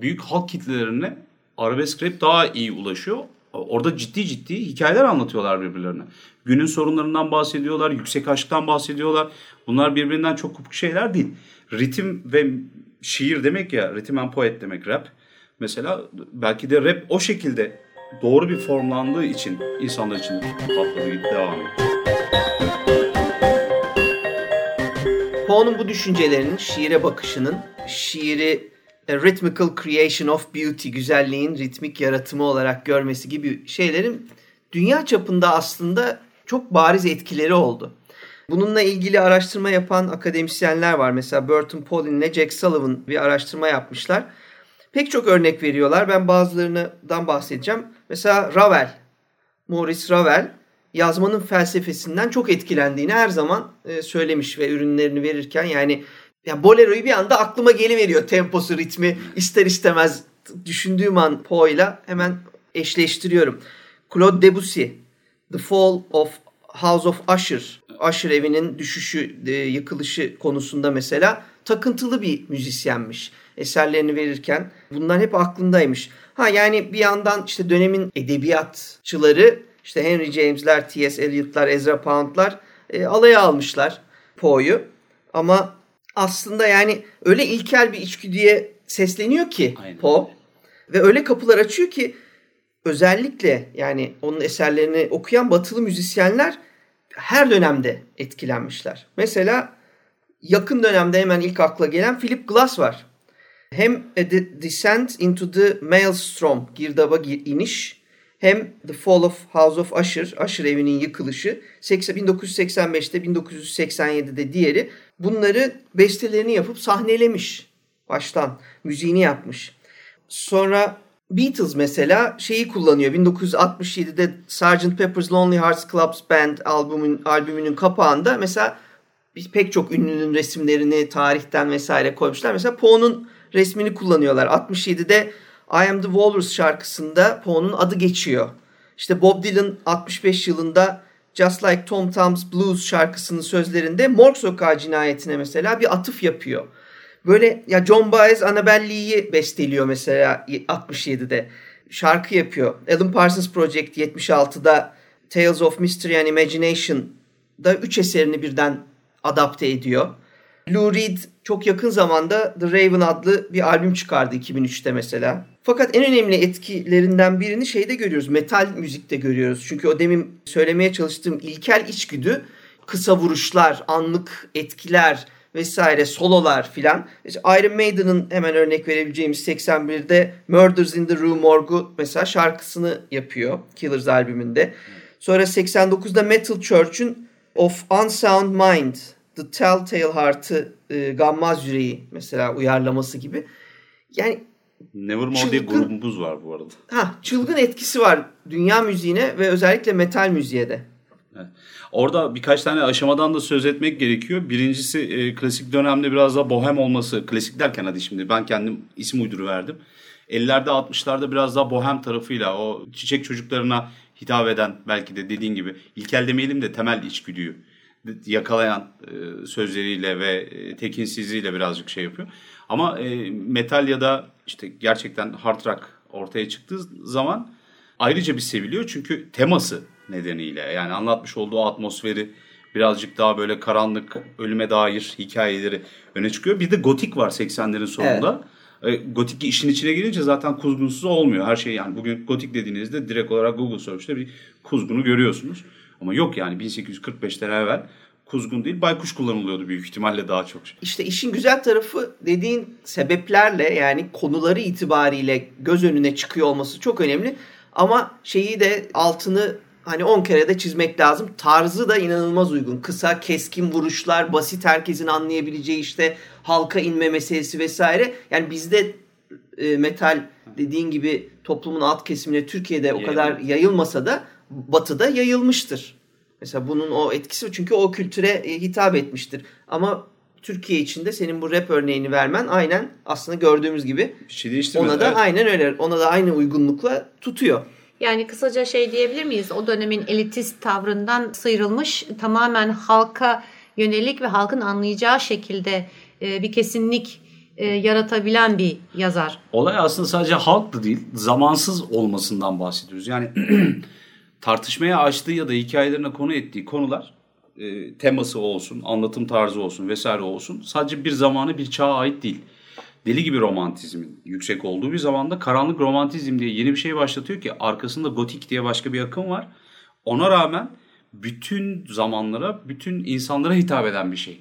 büyük halk kitlelerine arabesk rap daha iyi ulaşıyor. Orada ciddi ciddi hikayeler anlatıyorlar birbirlerine. Günün sorunlarından bahsediyorlar, yüksek aşktan bahsediyorlar. Bunlar birbirinden çok kopuk şeyler değil. Ritim ve şiir demek ya, ritim and poet demek rap. Mesela belki de rap o şekilde doğru bir formlandığı için insanlar için patladı devam etti. Poe'nun bu düşüncelerinin, şiire bakışının, şiiri a rhythmical creation of beauty, güzelliğin ritmik yaratımı olarak görmesi gibi şeylerin dünya çapında aslında çok bariz etkileri oldu. Bununla ilgili araştırma yapan akademisyenler var. Mesela Burton Paulin ile Jack Sullivan bir araştırma yapmışlar. Pek çok örnek veriyorlar. Ben bazılarından bahsedeceğim. Mesela Ravel, Maurice Ravel yazmanın felsefesinden çok etkilendiğini her zaman e, söylemiş ve ürünlerini verirken yani ya bolero'yu bir anda aklıma geliveriyor temposu, ritmi ister istemez düşündüğüm an Poe'yla hemen eşleştiriyorum. Claude Debussy, The Fall of House of Usher, Usher evinin düşüşü, e, yıkılışı konusunda mesela takıntılı bir müzisyenmiş. Eserlerini verirken bunlar hep aklındaymış. Ha yani bir yandan işte dönemin edebiyatçıları işte Henry James'ler, T.S. Eliot'lar, Ezra Pound'lar e, alaya almışlar Poe'yu. Ama aslında yani öyle ilkel bir içgüdüye sesleniyor ki Aynen. Poe ve öyle kapılar açıyor ki özellikle yani onun eserlerini okuyan batılı müzisyenler her dönemde etkilenmişler. Mesela yakın dönemde hemen ilk akla gelen Philip Glass var. Hem A De- Descent into the Maelstrom, girdaba gir- iniş, hem The Fall of House of Usher, Usher evinin yıkılışı, 80 1985'te 1987'de diğeri bunları bestelerini yapıp sahnelemiş baştan, müziğini yapmış. Sonra Beatles mesela şeyi kullanıyor. 1967'de Sgt. Pepper's Lonely Hearts Club Band albümün, albümünün kapağında mesela pek çok ünlünün resimlerini tarihten vesaire koymuşlar. Mesela Poe'nun resmini kullanıyorlar. 67'de I Am The Walrus şarkısında Poe'nun adı geçiyor. İşte Bob Dylan 65 yılında Just Like Tom Tom's Blues şarkısının sözlerinde Morg Sokağı cinayetine mesela bir atıf yapıyor. Böyle ya John Baez Annabelle Lee'yi besteliyor mesela 67'de. Şarkı yapıyor. Alan Parsons Project 76'da Tales of Mystery and Imagination'da 3 eserini birden adapte ediyor. Lou Reed çok yakın zamanda The Raven adlı bir albüm çıkardı 2003'te mesela. Fakat en önemli etkilerinden birini şeyde görüyoruz. Metal müzikte görüyoruz. Çünkü o demin söylemeye çalıştığım ilkel içgüdü kısa vuruşlar, anlık etkiler vesaire sololar filan. İşte Iron Maiden'ın hemen örnek verebileceğimiz 81'de Murders in the Rue Morgue mesela şarkısını yapıyor Killers albümünde. Sonra 89'da Metal Church'ün Of Unsound Mind, The Telltale Heart'ı e, Gammaz Yüreği mesela uyarlaması gibi. Yani Nevermore diye Çılgın- grubumuz var bu arada. ha çılgın etkisi var dünya müziğine ve özellikle metal müziğe de. Orada birkaç tane aşamadan da söz etmek gerekiyor. Birincisi e, klasik dönemde biraz daha bohem olması. Klasik derken hadi şimdi ben kendim isim uyduruverdim. 50'lerde 60'larda biraz daha bohem tarafıyla o çiçek çocuklarına hitap eden belki de dediğin gibi ilkel demeyelim de temel içgüdüyü yakalayan e, sözleriyle ve e, tekinsizliğiyle birazcık şey yapıyor. Ama e, metal ya da işte gerçekten hard rock ortaya çıktığı zaman ayrıca bir seviliyor çünkü teması nedeniyle yani anlatmış olduğu atmosferi birazcık daha böyle karanlık ölüme dair hikayeleri öne çıkıyor. Bir de gotik var 80'lerin sonunda. E, Gotik işin içine girince zaten kuzgunsuz olmuyor. Her şey yani bugün gotik dediğinizde direkt olarak Google Search'te bir kuzgunu görüyorsunuz. Ama yok yani 1845'ten evvel kuzgun değil baykuş kullanılıyordu büyük ihtimalle daha çok. İşte işin güzel tarafı dediğin sebeplerle yani konuları itibariyle göz önüne çıkıyor olması çok önemli. Ama şeyi de altını hani 10 kere de çizmek lazım. Tarzı da inanılmaz uygun. Kısa, keskin vuruşlar, basit herkesin anlayabileceği işte halka inme meselesi vesaire. Yani bizde e, metal dediğin gibi toplumun alt kesimine Türkiye'de o kadar yayılmasa da batıda yayılmıştır. Mesela bunun o etkisi çünkü o kültüre e, hitap etmiştir. Ama Türkiye içinde senin bu rap örneğini vermen aynen aslında gördüğümüz gibi Bir şey ona da Evet. aynen öyle. Ona da aynı uygunlukla tutuyor. Yani kısaca şey diyebilir miyiz? O dönemin elitist tavrından sıyrılmış, tamamen halka yönelik ve halkın anlayacağı şekilde e, bir kesinlik e, yaratabilen bir yazar. Olay aslında sadece halk da değil, zamansız olmasından bahsediyoruz. Yani tartışmaya açtığı ya da hikayelerine konu ettiği konular e, teması olsun, anlatım tarzı olsun vesaire olsun sadece bir zamanı bir çağa ait değil. Deli gibi romantizmin yüksek olduğu bir zamanda karanlık romantizm diye yeni bir şey başlatıyor ki arkasında gotik diye başka bir akım var. Ona rağmen bütün zamanlara, bütün insanlara hitap eden bir şey.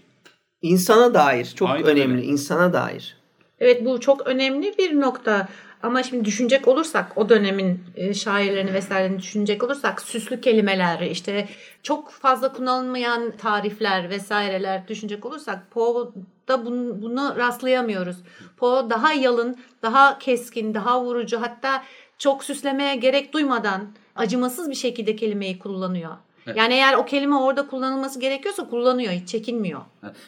İnsana dair çok Aynen önemli. öyle. insana dair. Evet bu çok önemli bir nokta. Ama şimdi düşünecek olursak o dönemin e, şairlerini vesairelerini düşünecek olursak süslü kelimeler işte çok fazla kullanılmayan tarifler vesaireler düşünecek olursak Poe'da bunu, bunu rastlayamıyoruz. Poe daha yalın, daha keskin, daha vurucu hatta çok süslemeye gerek duymadan acımasız bir şekilde kelimeyi kullanıyor. Yani eğer o kelime orada kullanılması gerekiyorsa kullanıyor, hiç çekinmiyor.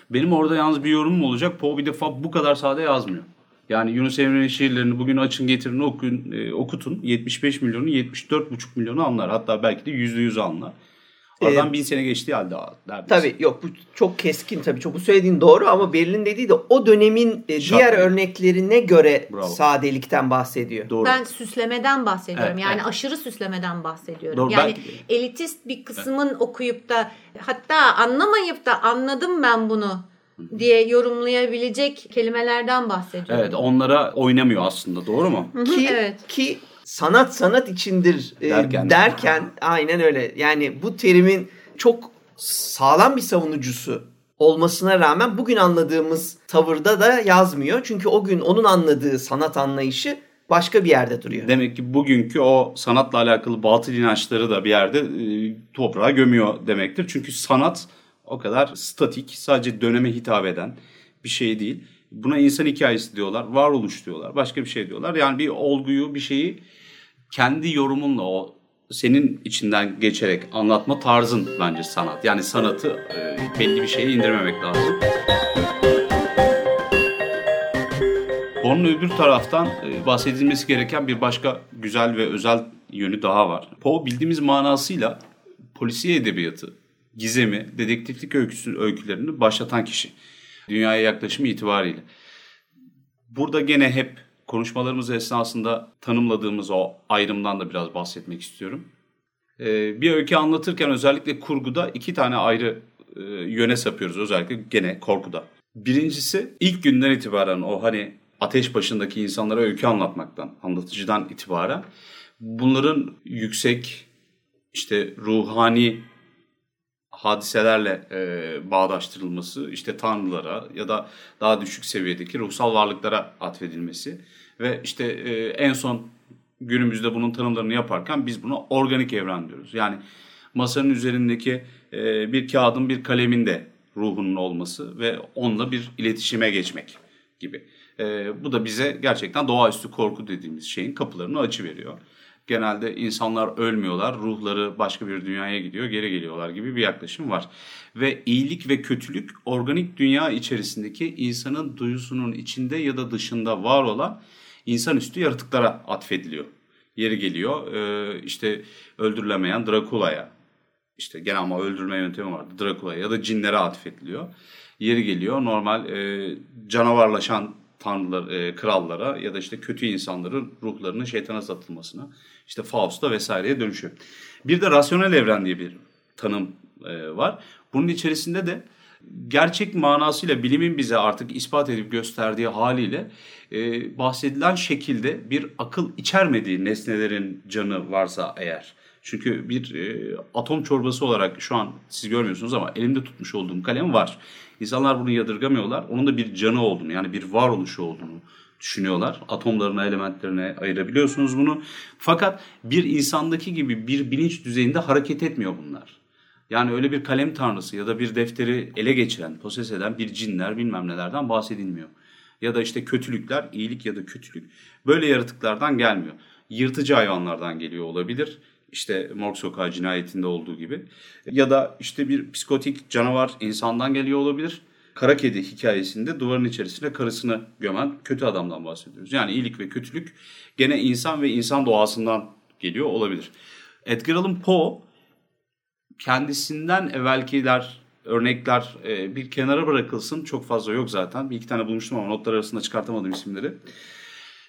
Benim orada yalnız bir yorumum olacak. Poe bir defa bu kadar sade yazmıyor. Yani Yunus Emre'nin şiirlerini bugün açın getirin okuyun, e, okutun. 75 milyonu 74,5 milyonu anlar. Hatta belki de %100 anlar. Aradan Ee, bin sene geçtiği halde neredeyse. Tabii yok bu çok keskin tabii. Çok bu söylediğin doğru ama Berlin dediği de o dönemin e, Şart. diğer örneklerine göre Bravo. sadelikten bahsediyor. Doğru. Ben süslemeden bahsediyorum. Evet, yani evet. aşırı süslemeden bahsediyorum. Doğru, yani de. elitist bir kısmın okuyup da hatta anlamayıp da anladım ben bunu diye yorumlayabilecek kelimelerden bahsediyorum. Evet onlara oynamıyor aslında doğru mu? Ki, Evet. ki sanat sanat içindir e, Derken. derken. aynen öyle. Yani bu terimin çok sağlam bir savunucusu olmasına rağmen bugün anladığımız tavırda da yazmıyor. Çünkü o gün onun anladığı sanat anlayışı başka bir yerde duruyor. Demek ki bugünkü o sanatla alakalı batıl inançları da bir yerde e, toprağa gömüyor demektir. Çünkü sanat o kadar statik, sadece döneme hitap eden bir şey değil. Buna insan hikayesi diyorlar, varoluş diyorlar, başka bir şey diyorlar. Yani bir olguyu, bir şeyi kendi yorumunla o senin içinden geçerek anlatma tarzın bence sanat. Yani sanatı e, belli bir şeye indirmemek lazım. Onun öbür taraftan e, bahsedilmesi gereken bir başka güzel ve özel yönü daha var. Poe bildiğimiz manasıyla polisiye edebiyatı, gizemi, dedektiflik öyküsü, öykülerini başlatan kişi. Dünyaya yaklaşımı itibariyle. Burada gene hep konuşmalarımız esnasında tanımladığımız o ayrımdan da biraz bahsetmek istiyorum. E, bir öykü anlatırken özellikle kurguda iki tane ayrı e, yöne sapıyoruz özellikle gene korkuda. Birincisi ilk günden itibaren o hani ateş başındaki insanlara öykü anlatmaktan, anlatıcıdan itibaren bunların yüksek işte ruhani hadiselerle e, bağdaştırılması, işte tanrılara ya da daha düşük seviyedeki ruhsal varlıklara atfedilmesi ve işte e, en son günümüzde bunun tanımlarını yaparken biz buna organik evren diyoruz. Yani masanın üzerindeki e, bir kağıdın bir kalemin de ruhunun olması ve onunla bir iletişime geçmek gibi. E, bu da bize gerçekten doğaüstü korku dediğimiz şeyin kapılarını açı veriyor. Genelde insanlar ölmüyorlar, ruhları başka bir dünyaya gidiyor, geri geliyorlar gibi bir yaklaşım var. Ve iyilik ve kötülük organik dünya içerisindeki insanın duyusunun içinde ya da dışında var olan insanüstü yaratıklara atfediliyor. Yeri geliyor e, işte öldürülemeyen Drakula'ya, işte gene ama öldürme yöntemi vardı Drakula'ya ya da cinlere atfediliyor. Yeri geliyor normal e, canavarlaşan tanrılar, e, krallara ya da işte kötü insanların ruhlarının şeytana satılmasına, işte Faust'a vesaireye dönüşüyor. Bir de rasyonel evren diye bir tanım e, var. Bunun içerisinde de gerçek manasıyla bilimin bize artık ispat edip gösterdiği haliyle e, bahsedilen şekilde bir akıl içermediği nesnelerin canı varsa eğer. Çünkü bir e, atom çorbası olarak şu an siz görmüyorsunuz ama elimde tutmuş olduğum kalem var. İnsanlar bunu yadırgamıyorlar. Onun da bir canı olduğunu yani bir varoluşu olduğunu düşünüyorlar. Atomlarına, elementlerine ayırabiliyorsunuz bunu. Fakat bir insandaki gibi bir bilinç düzeyinde hareket etmiyor bunlar. Yani öyle bir kalem tanrısı ya da bir defteri ele geçiren, poses eden bir cinler bilmem nelerden bahsedilmiyor. Ya da işte kötülükler, iyilik ya da kötülük böyle yaratıklardan gelmiyor. Yırtıcı hayvanlardan geliyor olabilir. İşte Morg Sokağı cinayetinde olduğu gibi. Ya da işte bir psikotik canavar insandan geliyor olabilir. Kara kedi hikayesinde duvarın içerisine karısını gömen kötü adamdan bahsediyoruz. Yani iyilik ve kötülük gene insan ve insan doğasından geliyor olabilir. Edgar Allan Poe kendisinden evvelkiler örnekler e, bir kenara bırakılsın. Çok fazla yok zaten. Bir iki tane bulmuştum ama notlar arasında çıkartamadım isimleri.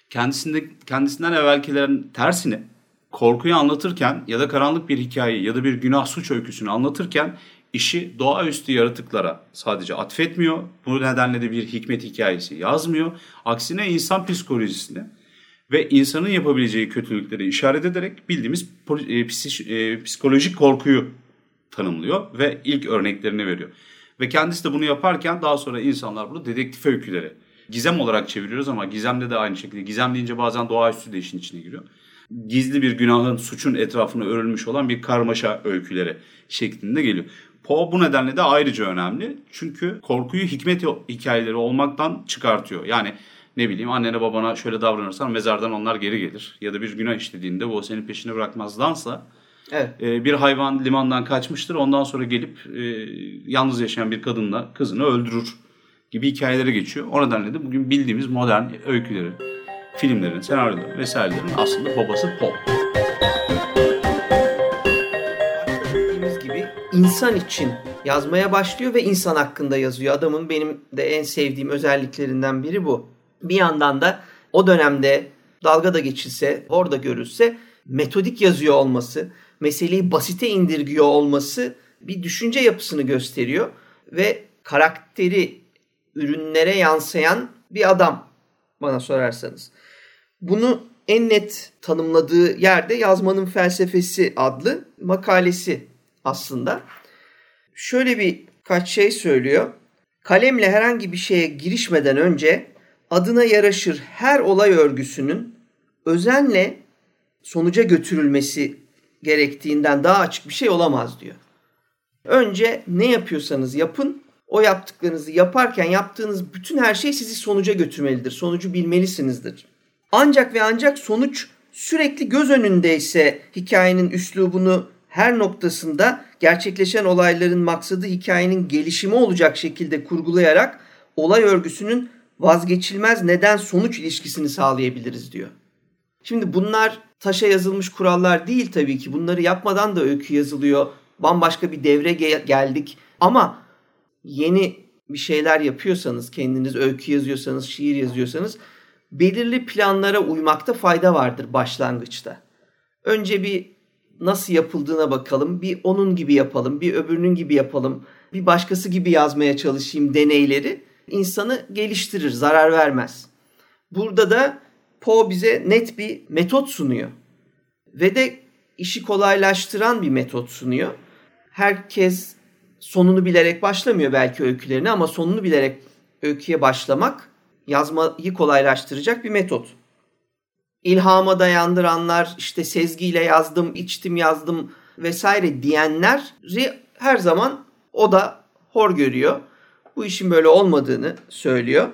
Kendisinde kendisinden evvelkilerin tersine korkuyu anlatırken ya da karanlık bir hikayeyi ya da bir günah suç öyküsünü anlatırken işi doğaüstü yaratıklara sadece atfetmiyor. Bu nedenle de bir hikmet hikayesi yazmıyor. Aksine insan psikolojisini ve insanın yapabileceği kötülükleri işaret ederek bildiğimiz e, e, psikolojik korkuyu tanımlıyor ve ilk örneklerini veriyor. Ve kendisi de bunu yaparken daha sonra insanlar bunu dedektif öyküleri gizem olarak çeviriyoruz ama gizemde de aynı şekilde gizem deyince bazen doğaüstü de işin içine giriyor. Gizli bir günahın, suçun etrafına örülmüş olan bir karmaşa öyküleri şeklinde geliyor. Poe bu nedenle de ayrıca önemli. Çünkü korkuyu hikmet hikayeleri olmaktan çıkartıyor. Yani ne bileyim annene babana şöyle davranırsan mezardan onlar geri gelir. Ya da bir günah işlediğinde bu senin peşini bırakmazdansa Evet. e, bir hayvan limandan kaçmıştır. Ondan sonra gelip e, yalnız yaşayan bir kadınla kızını öldürür gibi hikayeleri geçiyor. O nedenle de bugün bildiğimiz modern öykülerin, filmlerin, senaryoların vesairelerin aslında babası Poe. Dediğimiz gibi insan için yazmaya başlıyor ve insan hakkında yazıyor. Adamın benim de en sevdiğim özelliklerinden biri bu. Bir yandan da o dönemde dalga da geçilse, orada görülse metodik yazıyor olması, meseleyi basite indirgiyor olması bir düşünce yapısını gösteriyor ve karakteri ürünlere yansıyan bir adam bana sorarsanız. Bunu en net tanımladığı yerde Yazmanın Felsefesi adlı makalesi aslında. Şöyle bir kaç şey söylüyor. Kalemle herhangi bir şeye girişmeden önce adına yaraşır her olay örgüsünün özenle sonuca götürülmesi gerektiğinden daha açık bir şey olamaz diyor. Önce ne yapıyorsanız yapın, o yaptıklarınızı yaparken yaptığınız bütün her şey sizi sonuca götürmelidir. Sonucu bilmelisinizdir. Ancak ve ancak sonuç sürekli göz önündeyse hikayenin üslubunu her noktasında gerçekleşen olayların maksadı hikayenin gelişimi olacak şekilde kurgulayarak olay örgüsünün vazgeçilmez neden sonuç ilişkisini sağlayabiliriz diyor. Şimdi bunlar taşa yazılmış kurallar değil tabii ki. Bunları yapmadan da öykü yazılıyor. Bambaşka bir devre geldik. Ama yeni bir şeyler yapıyorsanız, kendiniz öykü yazıyorsanız, şiir yazıyorsanız belirli planlara uymakta fayda vardır başlangıçta. Önce bir nasıl yapıldığına bakalım. Bir onun gibi yapalım, bir öbürünün gibi yapalım. Bir başkası gibi yazmaya çalışayım deneyleri insanı geliştirir, zarar vermez. Burada da Poe bize net bir metot sunuyor. Ve de işi kolaylaştıran bir metot sunuyor. Herkes sonunu bilerek başlamıyor belki öykülerine ama sonunu bilerek öyküye başlamak yazmayı kolaylaştıracak bir metot. İlhama dayandıranlar, işte sezgiyle yazdım, içtim yazdım vesaire diyenleri her zaman o da hor görüyor. Bu işin böyle olmadığını söylüyor.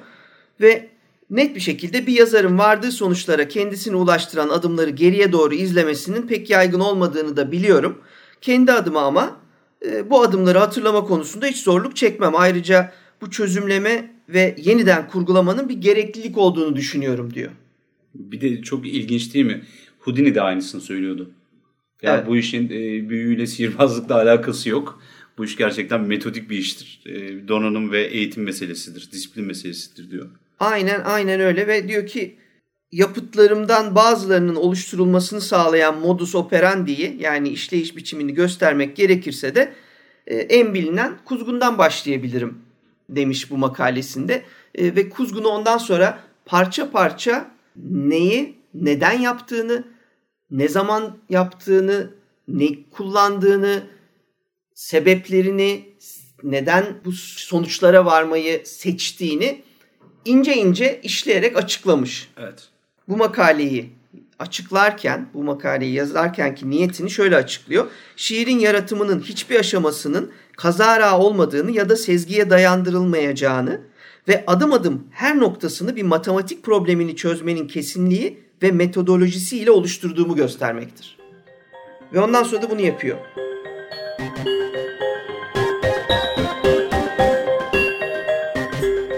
Ve net bir şekilde bir yazarın vardığı sonuçlara kendisini ulaştıran adımları geriye doğru izlemesinin pek yaygın olmadığını da biliyorum. Kendi adıma ama e, bu adımları hatırlama konusunda hiç zorluk çekmem. Ayrıca bu çözümleme ve yeniden kurgulamanın bir gereklilik olduğunu düşünüyorum diyor. Bir de çok ilginç değil mi? Houdini de aynısını söylüyordu. Yani evet. bu işin e, büyüyle sihirbazlıkla alakası yok. Bu iş gerçekten metodik bir iştir. E, donanım ve eğitim meselesidir, disiplin meselesidir diyor. Aynen aynen öyle ve diyor ki yapıtlarımdan bazılarının oluşturulmasını sağlayan modus operandi'yi yani işleyiş biçimini göstermek gerekirse de e, en bilinen kuzgundan başlayabilirim demiş bu makalesinde. E, ve kuzgunu ondan sonra parça parça neyi, neden yaptığını, ne zaman yaptığını, ne kullandığını, sebeplerini, neden bu sonuçlara varmayı seçtiğini ince ince işleyerek açıklamış. Evet. Bu makaleyi açıklarken, bu makaleyi yazarken ki niyetini şöyle açıklıyor. Şiirin yaratımının hiçbir aşamasının kazara olmadığını ya da sezgiye dayandırılmayacağını ve adım adım her noktasını bir matematik problemini çözmenin kesinliği ve metodolojisiyle oluşturduğumu göstermektir. Ve ondan sonra da bunu yapıyor.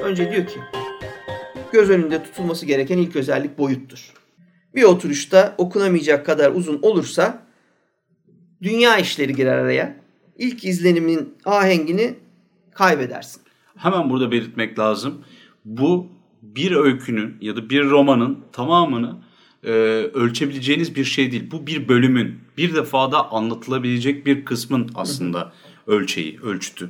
Önce diyor ki göz önünde tutulması gereken ilk özellik boyuttur. Bir oturuşta okunamayacak kadar uzun olursa dünya işleri girer araya. İlk izlenimin ahengini kaybedersin. Hemen burada belirtmek lazım. Bu bir öykünün ya da bir romanın tamamını e, ölçebileceğiniz bir şey değil. Bu bir bölümün bir defada anlatılabilecek bir kısmın aslında ölçeği, ölçütü.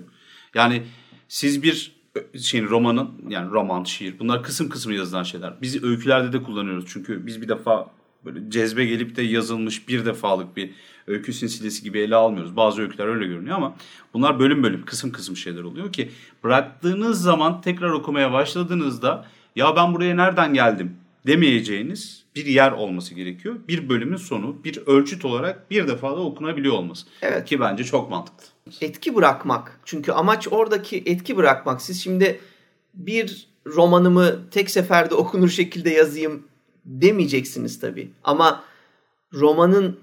Yani siz bir şeyin romanın yani roman, şiir bunlar kısım kısım yazılan şeyler. Biz öykülerde de kullanıyoruz çünkü biz bir defa böyle cezbe gelip de yazılmış bir defalık bir öykü silsilesi gibi ele almıyoruz. Bazı öyküler öyle görünüyor ama bunlar bölüm bölüm, kısım kısım şeyler oluyor ki bıraktığınız zaman tekrar okumaya başladığınızda ya ben buraya nereden geldim demeyeceğiniz bir yer olması gerekiyor. Bir bölümün sonu bir ölçüt olarak bir defada okunabiliyor olması. Evet. Ki bence çok mantıklı. Etki bırakmak. Çünkü amaç oradaki etki bırakmak. Siz şimdi bir romanımı tek seferde okunur şekilde yazayım demeyeceksiniz tabii. Ama romanın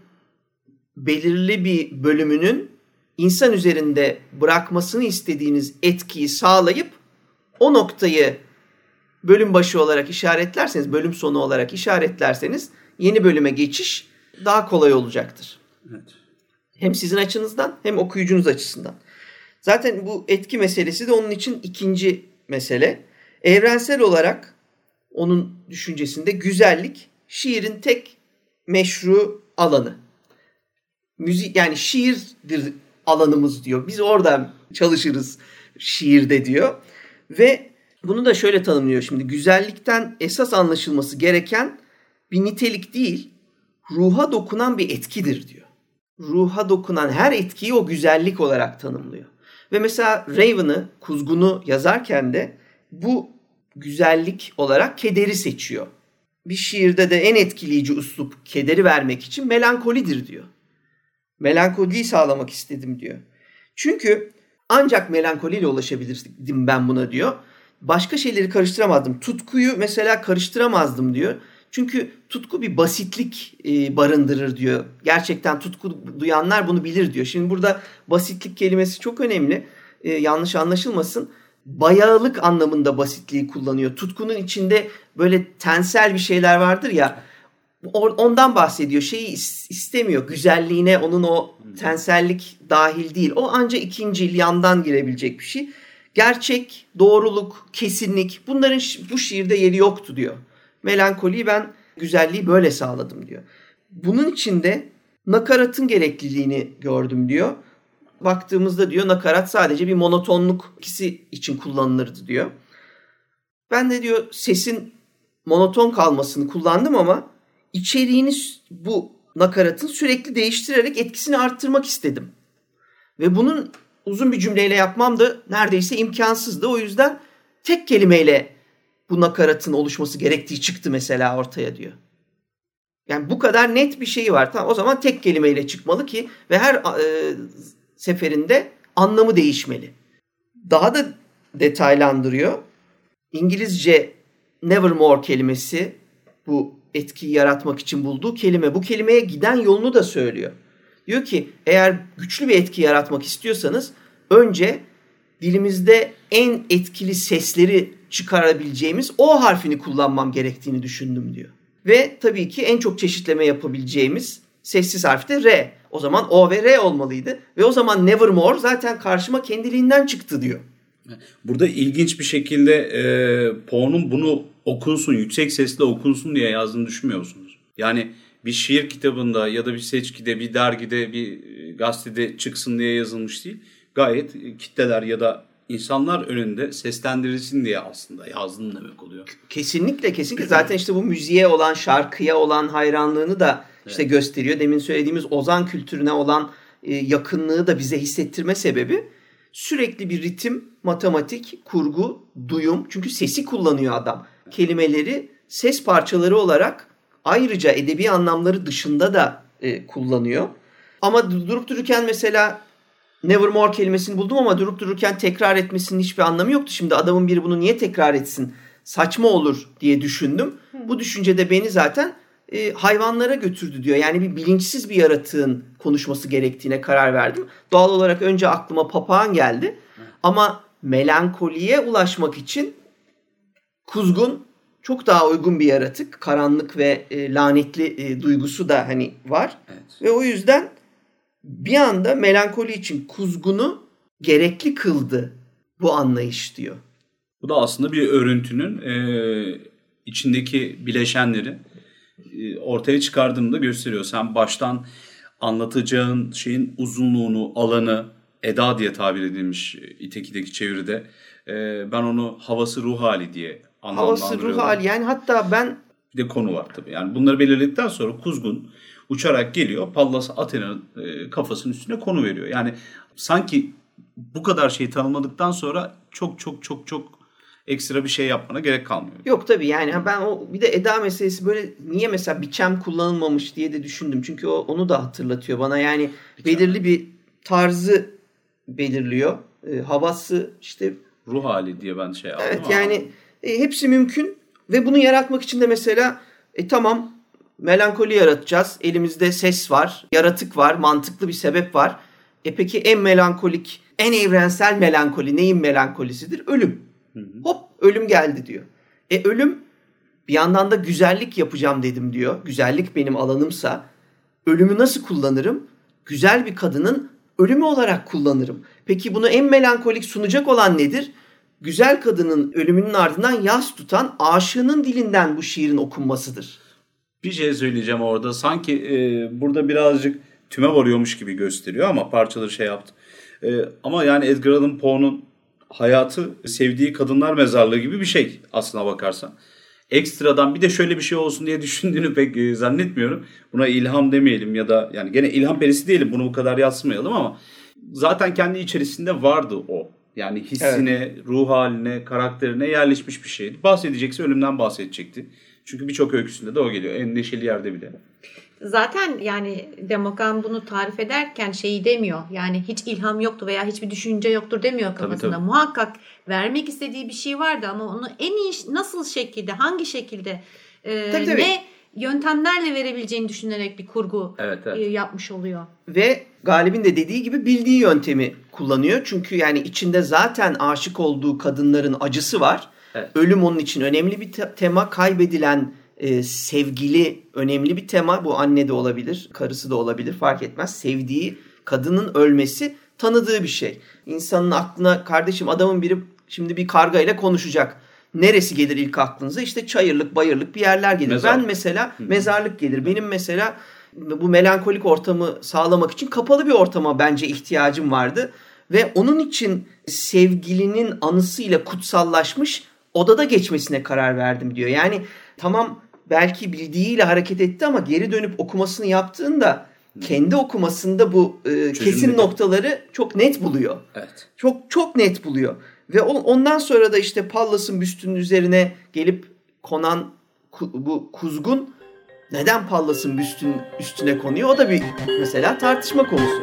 belirli bir bölümünün insan üzerinde bırakmasını istediğiniz etkiyi sağlayıp o noktayı bölüm başı olarak işaretlerseniz, bölüm sonu olarak işaretlerseniz yeni bölüme geçiş daha kolay olacaktır. Evet. Hem sizin açınızdan hem okuyucunuz açısından. Zaten bu etki meselesi de onun için ikinci mesele. Evrensel olarak onun düşüncesinde güzellik şiirin tek meşru alanı. Müzik yani şiirdir alanımız diyor. Biz oradan çalışırız şiirde diyor. Ve bunu da şöyle tanımlıyor şimdi. Güzellikten esas anlaşılması gereken bir nitelik değil, ruha dokunan bir etkidir diyor. Ruha dokunan her etkiyi o güzellik olarak tanımlıyor. Ve mesela Raven'ı, Kuzgun'u yazarken de bu güzellik olarak kederi seçiyor. Bir şiirde de en etkileyici üslup kederi vermek için melankolidir diyor. Melankoliyi sağlamak istedim diyor. Çünkü ancak melankoliyle ulaşabilirdim ben buna diyor. Başka şeyleri karıştıramazdım. Tutkuyu mesela karıştıramazdım diyor. Çünkü tutku bir basitlik e, barındırır diyor. Gerçekten tutku duyanlar bunu bilir diyor. Şimdi burada basitlik kelimesi çok önemli. E, yanlış anlaşılmasın. Bayağılık anlamında basitliği kullanıyor. Tutkunun içinde böyle tensel bir şeyler vardır ya. Ondan bahsediyor. Şeyi istemiyor. Güzelliğine onun o tensellik dahil değil. O ancak ikinci yandan girebilecek bir şey. Gerçek, doğruluk, kesinlik bunların bu şiirde yeri yoktu diyor. Melankoliyi ben güzelliği böyle sağladım diyor. Bunun içinde nakaratın gerekliliğini gördüm diyor. Baktığımızda diyor nakarat sadece bir monotonluk ikisi için kullanılırdı diyor. Ben de diyor sesin monoton kalmasını kullandım ama içeriğini bu nakaratın sürekli değiştirerek etkisini arttırmak istedim. Ve bunun uzun bir cümleyle yapmam da neredeyse imkansızdı. O yüzden tek kelimeyle bu nakaratın oluşması gerektiği çıktı mesela ortaya diyor. Yani bu kadar net bir şey var. Tamam, o zaman tek kelimeyle çıkmalı ki ve her e, seferinde anlamı değişmeli. Daha da detaylandırıyor. İngilizce nevermore kelimesi bu etkiyi yaratmak için bulduğu kelime. Bu kelimeye giden yolunu da söylüyor. Diyor ki eğer güçlü bir etki yaratmak istiyorsanız önce dilimizde en etkili sesleri çıkarabileceğimiz O harfini kullanmam gerektiğini düşündüm diyor. Ve tabii ki en çok çeşitleme yapabileceğimiz sessiz harf de R. O zaman O ve R olmalıydı. Ve o zaman Nevermore zaten karşıma kendiliğinden çıktı diyor. Burada ilginç bir şekilde e, Poe'nun bunu okunsun, yüksek sesle okunsun diye yazdığını düşünmüyor musunuz? Yani bir şiir kitabında ya da bir seçkide, bir dergide, bir gazetede çıksın diye yazılmış değil. Gayet kitleler ya da insanlar önünde seslendirilsin diye aslında yazdım demek oluyor. Kesinlikle kesinlikle zaten işte bu müziğe olan şarkıya olan hayranlığını da işte evet. gösteriyor. Demin söylediğimiz ozan kültürüne olan e, yakınlığı da bize hissettirme sebebi sürekli bir ritim, matematik, kurgu, duyum. Çünkü sesi kullanıyor adam. Kelimeleri ses parçaları olarak ayrıca edebi anlamları dışında da e, kullanıyor. Ama durup dururken mesela Nevermore kelimesini buldum ama durup dururken tekrar etmesinin hiçbir anlamı yoktu. Şimdi adamın biri bunu niye tekrar etsin? Saçma olur diye düşündüm. Bu düşünce de beni zaten e, hayvanlara götürdü diyor. Yani bir bilinçsiz bir yaratığın konuşması gerektiğine karar verdim. Doğal olarak önce aklıma papağan geldi. Ama melankoliye ulaşmak için kuzgun çok daha uygun bir yaratık. Karanlık ve e, lanetli e, duygusu da hani var. Evet. Ve o yüzden bir anda melankoli için kuzgunu gerekli kıldı bu anlayış diyor. Bu da aslında bir örüntünün e, içindeki bileşenleri e, ortaya çıkardığını da gösteriyor. Sen baştan anlatacağın şeyin uzunluğunu, alanı, eda diye tabir edilmiş İteki'deki çeviride. E, ben onu havası ruh hali diye. Havası ruh hali yani hatta ben... Bir de konu var tabii. Yani bunları belirledikten sonra Kuzgun uçarak geliyor. Pallas Athena'nın e, kafasının üstüne konu veriyor. Yani sanki bu kadar şeyi tanımladıktan sonra çok çok çok çok ekstra bir şey yapmana gerek kalmıyor. Yok tabii yani ben o bir de eda meselesi böyle niye mesela biçem kullanılmamış diye de düşündüm. Çünkü o onu da hatırlatıyor bana. Yani biçem. belirli bir tarzı belirliyor. E, havası işte ruh hali diye ben şey aldım. Evet yani e, hepsi mümkün ve bunu yaratmak için de mesela e, tamam melankoli yaratacağız. Elimizde ses var, yaratık var, mantıklı bir sebep var. E peki en melankolik, en evrensel melankoli neyin melankolisidir? Ölüm. Hop ölüm geldi diyor. E ölüm bir yandan da güzellik yapacağım dedim diyor. Güzellik benim alanımsa ölümü nasıl kullanırım? Güzel bir kadının ölümü olarak kullanırım. Peki bunu en melankolik sunacak olan nedir? Güzel kadının ölümünün ardından yas tutan aşığının dilinden bu şiirin okunmasıdır. Bir şey söyleyeceğim orada. Sanki e, burada birazcık tüme varıyormuş gibi gösteriyor ama parçaları şey yaptı. E, ama yani Edgar Allan Poe'nun hayatı sevdiği kadınlar mezarlığı gibi bir şey aslına bakarsan. Ekstradan bir de şöyle bir şey olsun diye düşündüğünü pek e, zannetmiyorum. Buna ilham demeyelim ya da yani gene ilham perisi değilim bunu bu kadar yazmayalım ama zaten kendi içerisinde vardı o. Yani hissine, ruh haline, karakterine yerleşmiş bir şeydi. Bahsedecekse ölümden bahsedecekti. Çünkü birçok öyküsünde de o geliyor. En neşeli yerde bile. Zaten yani Demokan bunu tarif ederken şeyi demiyor. Yani hiç ilham yoktu veya hiçbir düşünce yoktur demiyor kafasında. tabii. Muhakkak vermek istediği bir şey vardı ama onu en iyi nasıl şekilde, hangi şekilde e, Tabii, tabii. ne yöntemlerle verebileceğini düşünerek bir kurgu Evet, evet. e, yapmış oluyor. Ve Galip'in de dediği gibi bildiği yöntemi kullanıyor. Çünkü yani içinde zaten aşık olduğu kadınların acısı var. Evet. Ölüm onun için önemli bir te- tema. Kaybedilen e, sevgili önemli bir tema. Bu anne de olabilir, karısı da olabilir fark etmez. Sevdiği kadının ölmesi tanıdığı bir şey. İnsanın aklına kardeşim adamın biri şimdi bir karga ile konuşacak. Neresi gelir ilk aklınıza? İşte çayırlık, bayırlık bir yerler gelir. Mezar. Ben mesela mezarlık gelir. Benim mesela bu melankolik ortamı sağlamak için kapalı bir ortama bence ihtiyacım vardı. Ve onun için sevgilinin anısıyla kutsallaşmış odada geçmesine karar verdim diyor. Yani tamam belki bildiğiyle hareket etti ama geri dönüp okumasını yaptığında kendi okumasında bu e, kesin noktaları çok net buluyor. Evet. Çok çok net buluyor. Ve ondan sonra da işte Pallas'ın büstünün üzerine gelip konan bu kuzgun neden Pallas'ın büstün üstüne konuyor? O da bir mesela tartışma konusu.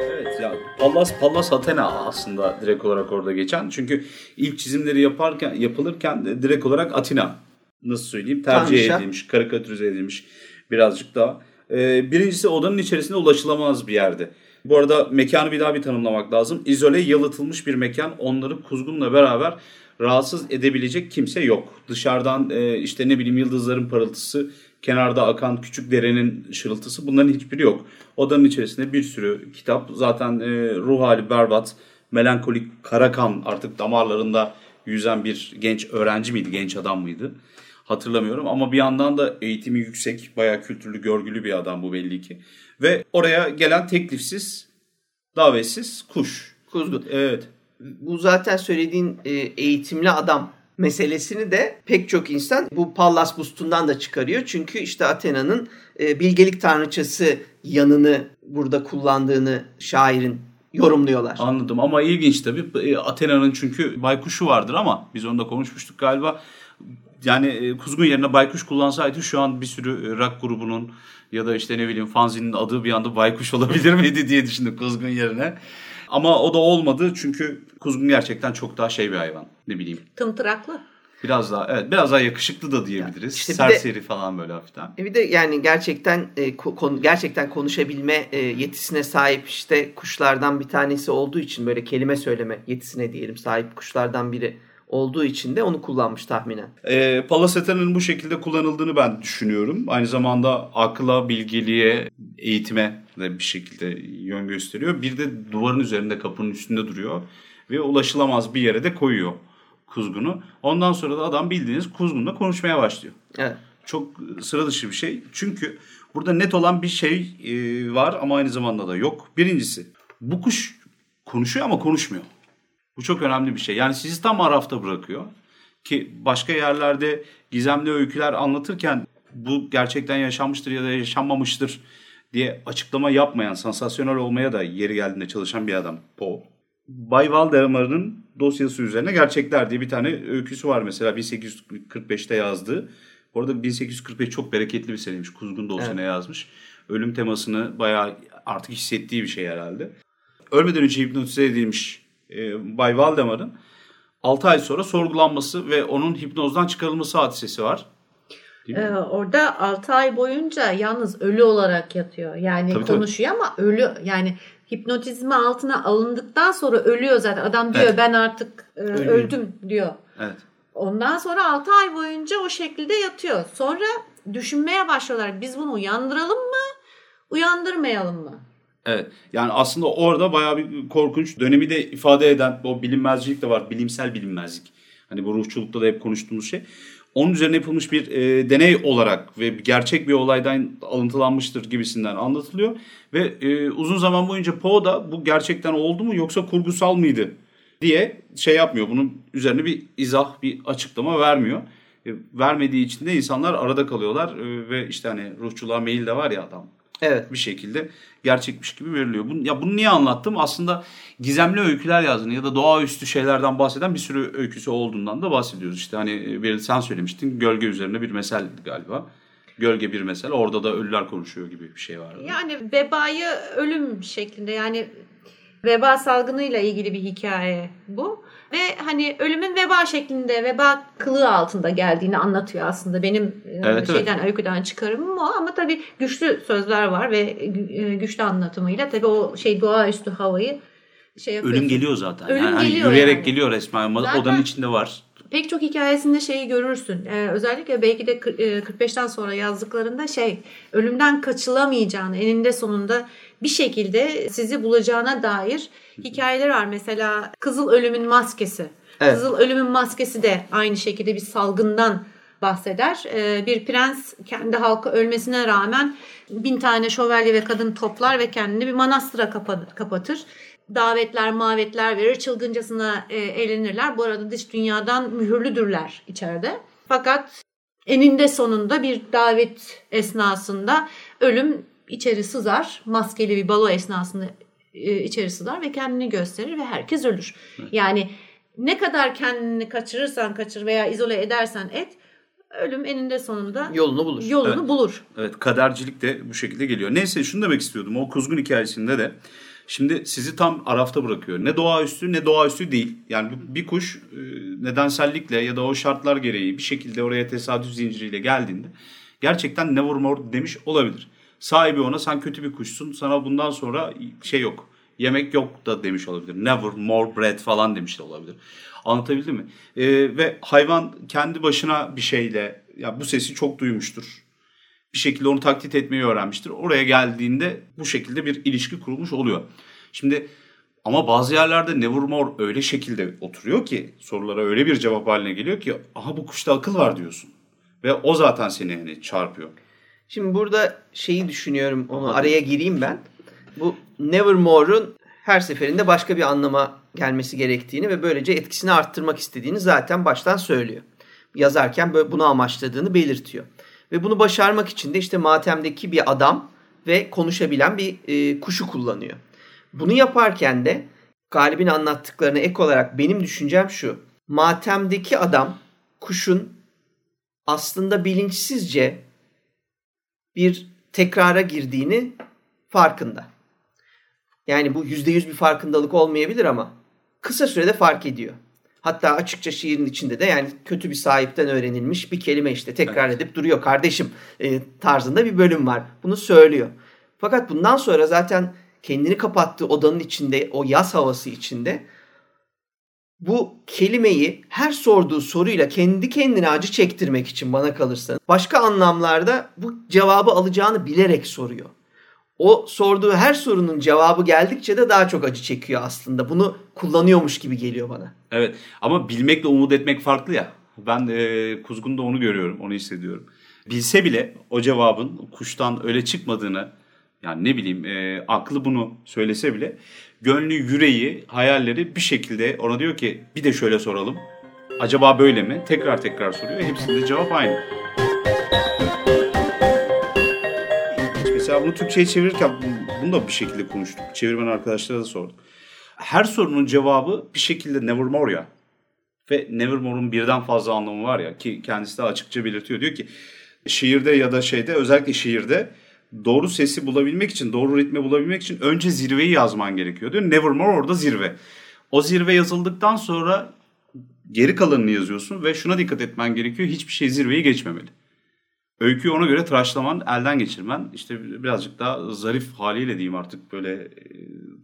Evet ya Pallas Pallas Athena aslında direkt olarak orada geçen. Çünkü ilk çizimleri yaparken yapılırken direkt olarak Athena nasıl söyleyeyim tercih Tanrıça. edilmiş, karikatürize edilmiş birazcık daha. Ee, birincisi odanın içerisinde ulaşılamaz bir yerde. Bu arada mekanı bir daha bir tanımlamak lazım. İzole, yalıtılmış bir mekan. Onları kuzgunla beraber rahatsız edebilecek kimse yok. Dışarıdan e, işte ne bileyim yıldızların parıltısı, kenarda akan küçük derenin şırıltısı bunların hiçbiri yok. Odanın içerisinde bir sürü kitap. Zaten e, ruh hali berbat, melankolik, karakan artık damarlarında yüzen bir genç öğrenci miydi, genç adam mıydı? Hatırlamıyorum ama bir yandan da eğitimi yüksek, bayağı kültürlü, görgülü bir adam bu belli ki. Ve oraya gelen teklifsiz, davetsiz kuş. Kuzgun. Evet. Bu zaten söylediğin e, eğitimli adam meselesini de pek çok insan bu Pallas bustundan da çıkarıyor. Çünkü işte Athena'nın e, bilgelik tanrıçası yanını burada kullandığını şairin yorumluyorlar. Anladım ama ilginç tabii. E, Athena'nın çünkü baykuşu vardır ama biz onu da konuşmuştuk galiba. Yani e, kuzgun yerine baykuş kullansaydı şu an bir sürü e, rock grubunun ya da işte ne bileyim fanzinin adı bir anda baykuş olabilir miydi diye düşündüm kuzgun yerine. Ama o da olmadı çünkü kuzgun gerçekten çok daha şey bir hayvan. Ne bileyim. Tımtıraklı. Biraz daha evet biraz daha yakışıklı da diyebiliriz. işte bir de- Serseri falan böyle hafiften. E bir de yani gerçekten e, ko- konu- gerçekten konuşabilme e, yetisine sahip işte kuşlardan bir tanesi olduğu için böyle kelime söyleme yetisine diyelim sahip kuşlardan biri olduğu için de onu kullanmış tahminen. E, Pallas Athena'nın bu şekilde kullanıldığını ben düşünüyorum. Aynı zamanda akla, bilgeliğe, eğitime de bir şekilde yön gösteriyor. Bir de duvarın üzerinde kapının üstünde duruyor ve ulaşılamaz bir yere de koyuyor kuzgunu. Ondan sonra da adam bildiğiniz kuzgunla konuşmaya başlıyor. Evet. Çok sıra dışı bir şey. Çünkü burada net olan bir şey e, var ama aynı zamanda da yok. Birincisi bu kuş konuşuyor ama konuşmuyor. Bu çok önemli bir şey. Yani sizi tam arafta bırakıyor. Ki başka yerlerde gizemli öyküler anlatırken bu gerçekten yaşanmıştır ya da yaşanmamıştır diye açıklama yapmayan, sansasyonel olmaya da yeri geldiğinde çalışan bir adam Poe. Bay Valdemar'ın dosyası üzerine Gerçekler diye bir tane öyküsü var mesela 1845'te yazdığı. Bu arada 1845 çok bereketli bir seneymiş. Kuzgun da o Evet. sene yazmış. Ölüm temasını bayağı artık hissettiği bir şey herhalde. Ölmeden önce hipnotize edilmiş e, Bay Valdemar'ın 6 ay sonra sorgulanması ve onun hipnozdan çıkarılması hadisesi var. Ee, orada 6 ay boyunca yalnız ölü olarak yatıyor. Yani Tabii, tabii. konuşuyor ama ölü yani hipnotizmi altına alındıktan sonra ölüyor zaten. Adam diyor Evet. ben artık e, öldüm diyor. Evet. Ondan sonra 6 ay boyunca o şekilde yatıyor. Sonra düşünmeye başlıyorlar. Biz bunu uyandıralım mı? Uyandırmayalım mı? Evet. Yani aslında orada bayağı bir korkunç dönemi de ifade eden o bilinmezcilik de var. Bilimsel bilinmezlik. Hani bu ruhçulukta da hep konuştuğumuz şey. Onun üzerine yapılmış bir e, deney olarak ve gerçek bir olaydan alıntılanmıştır gibisinden anlatılıyor. Ve e, uzun zaman boyunca Poe da bu gerçekten oldu mu yoksa kurgusal mıydı diye şey yapmıyor. Bunun üzerine bir izah, bir açıklama vermiyor. E, vermediği için de insanlar arada kalıyorlar E, ve işte hani ruhçuluğa meyil de var ya adam Evet. bir şekilde gerçekmiş gibi veriliyor. Bunu, ya bunu niye anlattım? Aslında gizemli öyküler yazdığını ya da doğaüstü şeylerden bahseden bir sürü öyküsü olduğundan da bahsediyoruz. İşte hani Beril sen söylemiştin gölge üzerine bir mesel galiba. Gölge bir mesel. Orada da ölüler konuşuyor gibi bir şey var. Yani vebayı ölüm şeklinde yani veba salgınıyla ilgili bir hikaye bu. Ve hani ölümün veba şeklinde, veba kılığı altında geldiğini anlatıyor aslında. Benim e, Evet, şeyden, öyküden çıkarımım o. Ama tabii güçlü sözler var ve e, güçlü anlatımıyla tabii o şey doğaüstü havayı şey yapıyorsun. Ölüm geliyor zaten. Ölüm yani hani geliyor yürüyerek yani. geliyor resmen. Zaten- Odanın içinde var. Pek çok hikayesinde şeyi görürsün. Ee, özellikle belki de kır- e, 45'ten sonra yazdıklarında şey ölümden kaçılamayacağını eninde sonunda bir şekilde sizi bulacağına dair hikayeler var. Mesela Kızıl Ölümün Maskesi. Evet. Kızıl Ölümün Maskesi de aynı şekilde bir salgından bahseder. Ee, bir prens kendi halkı ölmesine rağmen bin tane şövalye ve kadın toplar ve kendini bir manastıra kapa- kapatır. Davetler, mavetler verir, çılgıncasına e, eğlenirler. Bu arada dış dünyadan mühürlüdürler içeride. Fakat eninde sonunda bir davet esnasında ölüm içeri sızar. Maskeli bir balo esnasında e, içeri sızar ve kendini gösterir ve herkes ölür. Yani ne kadar kendini kaçırırsan kaçır veya izole edersen et ölüm eninde sonunda Yolunu bulur. yolunu Evet. bulur. Evet kadercilik de bu şekilde geliyor. Neyse şunu demek istiyordum. O kuzgun hikayesinde de şimdi sizi tam arafta bırakıyor. Ne doğaüstü ne doğaüstü değil. Yani bir kuş e, nedensellikle ya da o şartlar gereği bir şekilde oraya tesadüf zinciriyle geldiğinde gerçekten nevermore demiş olabilir. Sahibi ona sen kötü bir kuşsun sana bundan sonra şey yok yemek yok da demiş olabilir. Never more bread falan demiş de olabilir. Anlatabildim mi? E, ve hayvan kendi başına bir şeyle ya bu sesi çok duymuştur bir şekilde onu taklit etmeyi öğrenmiştir. Oraya geldiğinde bu şekilde bir ilişki kurulmuş oluyor. Şimdi ama bazı yerlerde Nevermore öyle şekilde oturuyor ki sorulara öyle bir cevap haline geliyor ki aha bu kuşta akıl var diyorsun. Ve o zaten seni hani çarpıyor. Şimdi burada şeyi düşünüyorum onu araya gireyim ben. Bu Nevermore'un her seferinde başka bir anlama gelmesi gerektiğini ve böylece etkisini arttırmak istediğini zaten baştan söylüyor. Yazarken böyle bunu amaçladığını belirtiyor. Ve bunu başarmak için de işte matemdeki bir adam ve konuşabilen bir e, kuşu kullanıyor. Bunu yaparken de Galip'in anlattıklarına ek olarak benim düşüncem şu. Matemdeki adam kuşun aslında bilinçsizce bir tekrara girdiğini farkında. Yani bu yüzde yüz bir farkındalık olmayabilir ama kısa sürede fark ediyor. Hatta açıkça şiirin içinde de yani kötü bir sahipten öğrenilmiş bir kelime işte tekrar edip duruyor kardeşim e, tarzında bir bölüm var. Bunu söylüyor. Fakat bundan sonra zaten kendini kapattığı odanın içinde o yaz havası içinde bu kelimeyi her sorduğu soruyla kendi kendine acı çektirmek için bana kalırsa başka anlamlarda bu cevabı alacağını bilerek soruyor. O sorduğu her sorunun cevabı geldikçe de daha çok acı çekiyor aslında. Bunu kullanıyormuş gibi geliyor bana. Evet ama bilmekle umut etmek farklı ya. Ben e, Kuzgun'da onu görüyorum, onu hissediyorum. Bilse bile o cevabın kuştan öyle çıkmadığını, yani ne bileyim e, aklı bunu söylese bile gönlü, yüreği, hayalleri bir şekilde ona diyor ki bir de şöyle soralım. Acaba böyle mi? Tekrar tekrar soruyor. Hepsinde cevap aynı. Mesela bunu Türkçe'ye çevirirken bunu da bir şekilde konuştuk. Çevirmen arkadaşlara da sordum. Her sorunun cevabı bir şekilde nevermore ya. Ve nevermore'un birden fazla anlamı var ya ki kendisi de açıkça belirtiyor. Diyor ki şiirde ya da şeyde özellikle şiirde doğru sesi bulabilmek için, doğru ritmi bulabilmek için önce zirveyi yazman gerekiyor diyor. Nevermore orada zirve. O zirve yazıldıktan sonra geri kalanını yazıyorsun ve şuna dikkat etmen gerekiyor. Hiçbir şey zirveyi geçmemeli. Öyküyü ona göre tıraşlaman, elden geçirmen, işte birazcık daha zarif haliyle diyeyim artık böyle e,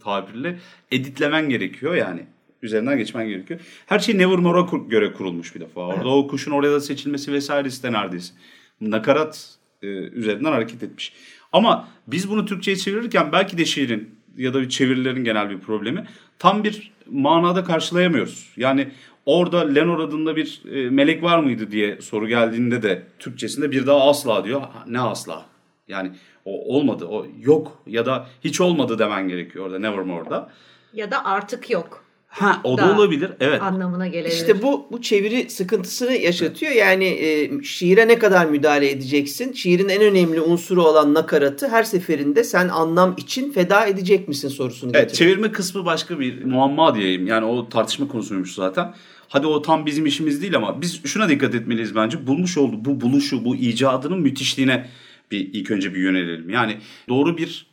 tabirle editlemen gerekiyor yani. Üzerinden geçmen gerekiyor. Her şey Nevermore'a kur- göre kurulmuş bir defa. Orada o kuşun oraya da seçilmesi vesairesi de neredeyse. Nakarat e, üzerinden hareket etmiş. Ama biz bunu Türkçe'ye çevirirken belki de şiirin ya da bir çevirilerin genel bir problemi tam bir manada karşılayamıyoruz. Yani orada Lenor adında bir e, melek var mıydı diye soru geldiğinde de Türkçesinde bir daha asla diyor. Ne asla? Yani o olmadı, o yok ya da hiç olmadı demen gerekiyor orada Nevermore'da. Ya da artık yok Ha o da Da. olabilir. Evet. anlamına gelebilir. İşte bu bu çeviri sıkıntısını yaşatıyor. Yani e, şiire ne kadar müdahale edeceksin? Şiirin en önemli unsuru olan nakaratı her seferinde sen anlam için feda edecek misin sorusunu Evet, getiriyor. çevirme kısmı başka bir muamma diyeyim. Yani o tartışma konusuymuş zaten. Hadi o tam bizim işimiz değil ama biz şuna dikkat etmeliyiz bence. Bulmuş olduğu bu buluşu, bu icadının müthişliğine bir ilk önce bir yönelelim. Yani doğru bir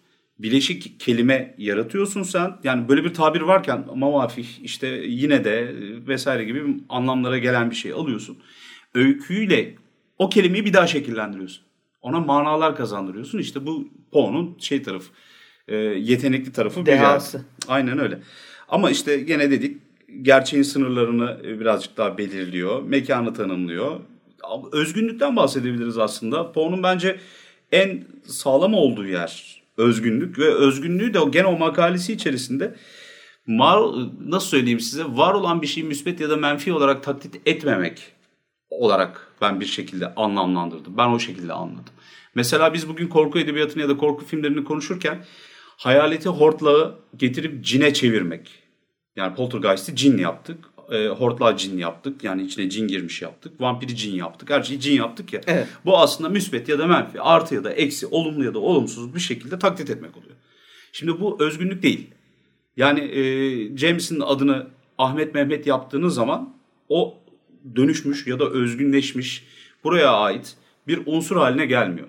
bileşik kelime yaratıyorsun sen. Yani böyle bir tabir varken mavafih işte yine de e, vesaire gibi anlamlara gelen bir şey alıyorsun. Öyküyle o kelimeyi bir daha şekillendiriyorsun. Ona manalar kazandırıyorsun. İşte bu Poe'nun şey tarafı, e, yetenekli tarafı. Dehası. Aynen öyle. Ama işte gene dedik gerçeğin sınırlarını e, birazcık daha belirliyor. Mekanı tanımlıyor. Özgünlükten bahsedebiliriz aslında. Poe'nun bence en sağlam olduğu yer özgünlük ve özgünlüğü de gene o makalesi içerisinde var, nasıl söyleyeyim size var olan bir şeyi müsbet ya da menfi olarak taklit etmemek olarak ben bir şekilde anlamlandırdım. Ben o şekilde anladım. Mesela biz bugün korku edebiyatını ya da korku filmlerini konuşurken hayaleti hortlağı getirip cine çevirmek. Yani poltergeist'i cin yaptık. E, hortlağı cin yaptık. Yani içine cin girmiş yaptık. Vampiri cin yaptık. Her şeyi cin yaptık ya. Evet. Bu aslında müsbet ya da menfi, artı ya da eksi, olumlu ya da olumsuz bir şekilde taklit etmek oluyor. Şimdi bu özgünlük değil. Yani e, James'in adını Ahmet Mehmet yaptığınız zaman o dönüşmüş ya da özgünleşmiş buraya ait bir unsur haline gelmiyor.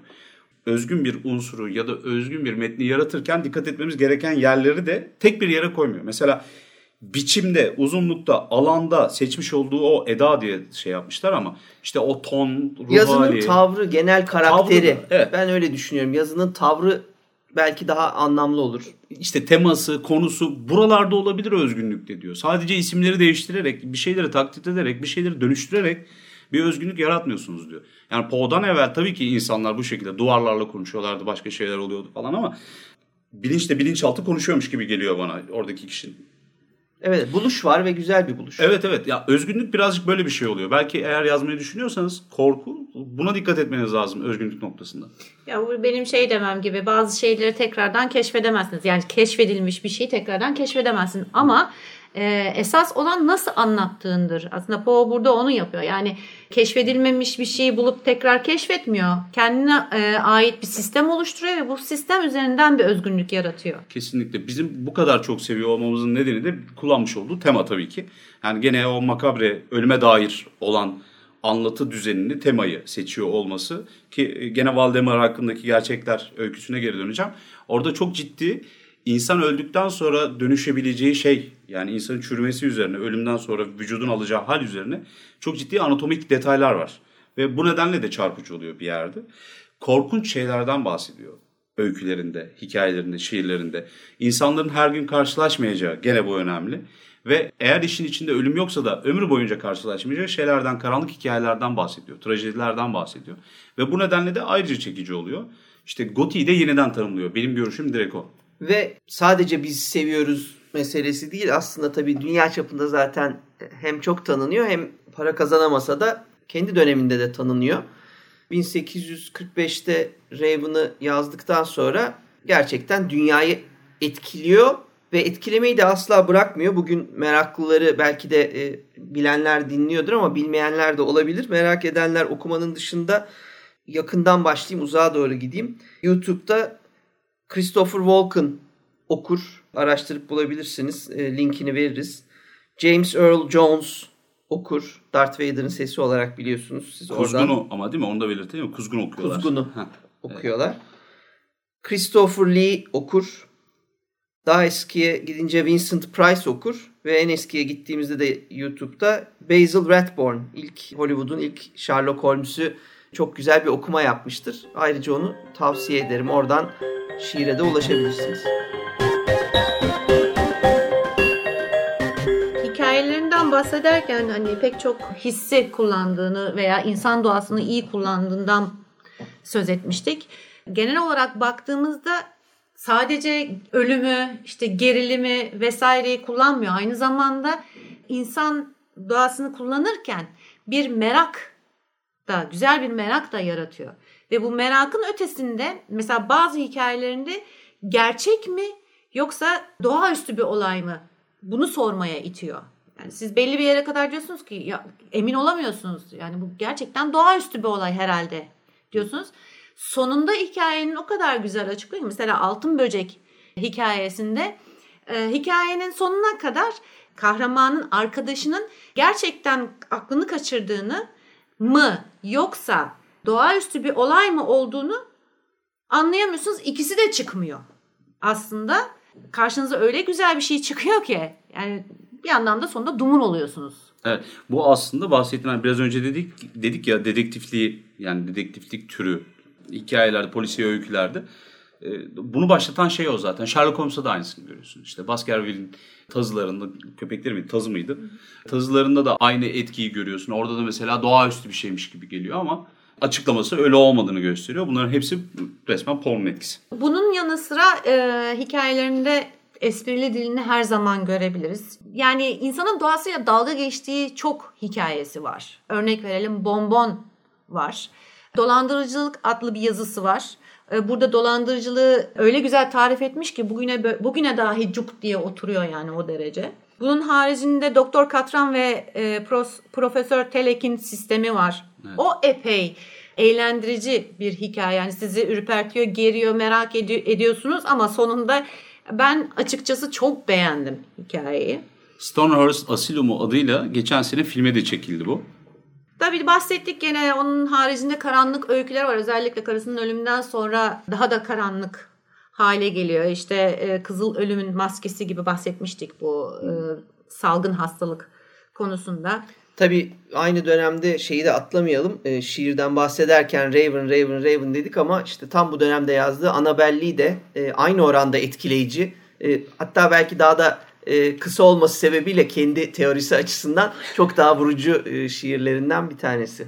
Özgün bir unsuru ya da özgün bir metni yaratırken dikkat etmemiz gereken yerleri de tek bir yere koymuyor. Mesela biçimde, uzunlukta, alanda seçmiş olduğu o eda diye şey yapmışlar ama işte o ton, ruh Yazının hali. tavrı, genel karakteri. Tavrı da, evet. Ben öyle düşünüyorum. Yazının tavrı belki daha anlamlı olur. işte teması, konusu buralarda olabilir özgünlükte diyor. Sadece isimleri değiştirerek, bir şeyleri taklit ederek, bir şeyleri dönüştürerek bir özgünlük yaratmıyorsunuz diyor. Yani Poe'dan evvel tabii ki insanlar bu şekilde duvarlarla konuşuyorlardı, başka şeyler oluyordu falan ama bilinçle bilinçaltı konuşuyormuş gibi geliyor bana oradaki kişinin. Evet, buluş var ve güzel bir buluş. Evet evet ya özgünlük birazcık böyle bir şey oluyor. Belki eğer yazmayı düşünüyorsanız korku buna dikkat etmeniz lazım özgünlük noktasında. Ya bu benim şey demem gibi bazı şeyleri tekrardan keşfedemezsiniz. Yani keşfedilmiş bir şeyi tekrardan keşfedemezsin. Ama e, esas olan nasıl anlattığındır. Aslında Poe burada onu yapıyor. Yani keşfedilmemiş bir şeyi bulup tekrar keşfetmiyor. Kendine e, ait bir sistem oluşturuyor ve bu sistem üzerinden bir özgünlük yaratıyor. Kesinlikle. Bizim bu kadar çok seviyor olmamızın nedeni de kullanmış olduğu tema tabii ki. Yani gene o makabre ölüme dair olan anlatı düzenini, temayı seçiyor olması ki gene Valdemar hakkındaki gerçekler öyküsüne geri döneceğim. Orada çok ciddi insan öldükten sonra dönüşebileceği şey yani insanın çürümesi üzerine, ölümden sonra vücudun alacağı hal üzerine çok ciddi anatomik detaylar var. Ve bu nedenle de çarpıcı oluyor bir yerde. Korkunç şeylerden bahsediyor öykülerinde, hikayelerinde, şiirlerinde. İnsanların her gün karşılaşmayacağı gene bu önemli. Ve eğer işin içinde ölüm yoksa da ömrü boyunca karşılaşmayacağı şeylerden, karanlık hikayelerden bahsediyor. Trajedilerden bahsediyor. Ve bu nedenle de ayrıca çekici oluyor. İşte Goti'yi de yeniden tanımlıyor. Benim görüşüm direkt o. Ve sadece biz seviyoruz meselesi değil. Aslında tabii dünya çapında zaten hem çok tanınıyor hem para kazanamasa da kendi döneminde de tanınıyor. 1845'te Raven'ı yazdıktan sonra gerçekten dünyayı etkiliyor ve etkilemeyi de asla bırakmıyor. Bugün meraklıları belki de e, bilenler dinliyordur ama bilmeyenler de olabilir. Merak edenler okumanın dışında yakından başlayayım uzağa doğru gideyim. YouTube'da Christopher Walken okur. Araştırıp bulabilirsiniz. E, linkini veririz. James Earl Jones okur. Darth Vader'ın sesi olarak biliyorsunuz. Siz oradan Kuzgun'u ama değil mi? Onu da belirteyim mi? Kuzgun okuyorlar. Kuzgun'u Heh. okuyorlar. Christopher Lee okur. Daha eskiye gidince Vincent Price okur. Ve en eskiye gittiğimizde de YouTube'da Basil Rathbone. ilk Hollywood'un ilk Sherlock Holmes'ü çok güzel bir okuma yapmıştır. Ayrıca onu tavsiye ederim. Oradan şiire de ulaşabilirsiniz. Hikayelerinden bahsederken hani pek çok hissi kullandığını veya insan doğasını iyi kullandığından söz etmiştik. Genel olarak baktığımızda sadece ölümü, işte gerilimi vesaireyi kullanmıyor. Aynı zamanda insan doğasını kullanırken bir merak da güzel bir merak da yaratıyor. Ve bu merakın ötesinde mesela bazı hikayelerinde gerçek mi yoksa doğaüstü bir olay mı? Bunu sormaya itiyor. Yani siz belli bir yere kadar diyorsunuz ki ya emin olamıyorsunuz. Yani bu gerçekten doğaüstü bir olay herhalde diyorsunuz. Sonunda hikayenin o kadar güzel açıklıyor. Mesela Altın Böcek hikayesinde e, hikayenin sonuna kadar kahramanın arkadaşının gerçekten aklını kaçırdığını mı yoksa doğaüstü bir olay mı olduğunu anlayamıyorsunuz. İkisi de çıkmıyor. Aslında karşınıza öyle güzel bir şey çıkıyor ki yani bir yandan da sonunda dumun oluyorsunuz. Evet. Bu aslında bahsettiğim biraz önce dedik dedik ya dedektifliği yani dedektiflik türü hikayelerde, polisiye öykülerde bunu başlatan şey o zaten. Sherlock Holmes'ta da aynısını görüyorsun. İşte Baskerville'in tazılarında, köpekleri miydi, tazı mıydı? Tazılarında da aynı etkiyi görüyorsun. Orada da mesela doğaüstü bir şeymiş gibi geliyor ama açıklaması öyle olmadığını gösteriyor. Bunların hepsi resmen pornun etkisi. Bunun yanı sıra e, hikayelerinde esprili dilini her zaman görebiliriz. Yani insanın doğasıyla dalga geçtiği çok hikayesi var. Örnek verelim Bonbon var. Dolandırıcılık adlı bir yazısı var. E, burada dolandırıcılığı öyle güzel tarif etmiş ki bugüne bugüne dahi cuk diye oturuyor yani o derece. Bunun haricinde Doktor Katran ve e, Pros, Profesör Telek'in sistemi var. Evet. O epey eğlendirici bir hikaye. Yani sizi ürpertiyor, geriyor, merak ed- ediyorsunuz ama sonunda ben açıkçası çok beğendim hikayeyi. Stonehurst Asylum'u adıyla geçen sene filme de çekildi bu. Tabii bahsettik gene onun haricinde karanlık öyküler var. Özellikle karısının ölümünden sonra daha da karanlık hale geliyor. İşte e, Kızıl Ölümün Maskesi gibi bahsetmiştik bu e, salgın hastalık konusunda. Tabii aynı dönemde şeyi de atlamayalım. E, şiirden bahsederken Raven, Raven, Raven dedik ama işte tam bu dönemde yazdığı Annabelle de e, aynı oranda etkileyici. E, hatta belki daha da e, kısa olması sebebiyle kendi teorisi açısından çok daha vurucu e, şiirlerinden bir tanesi.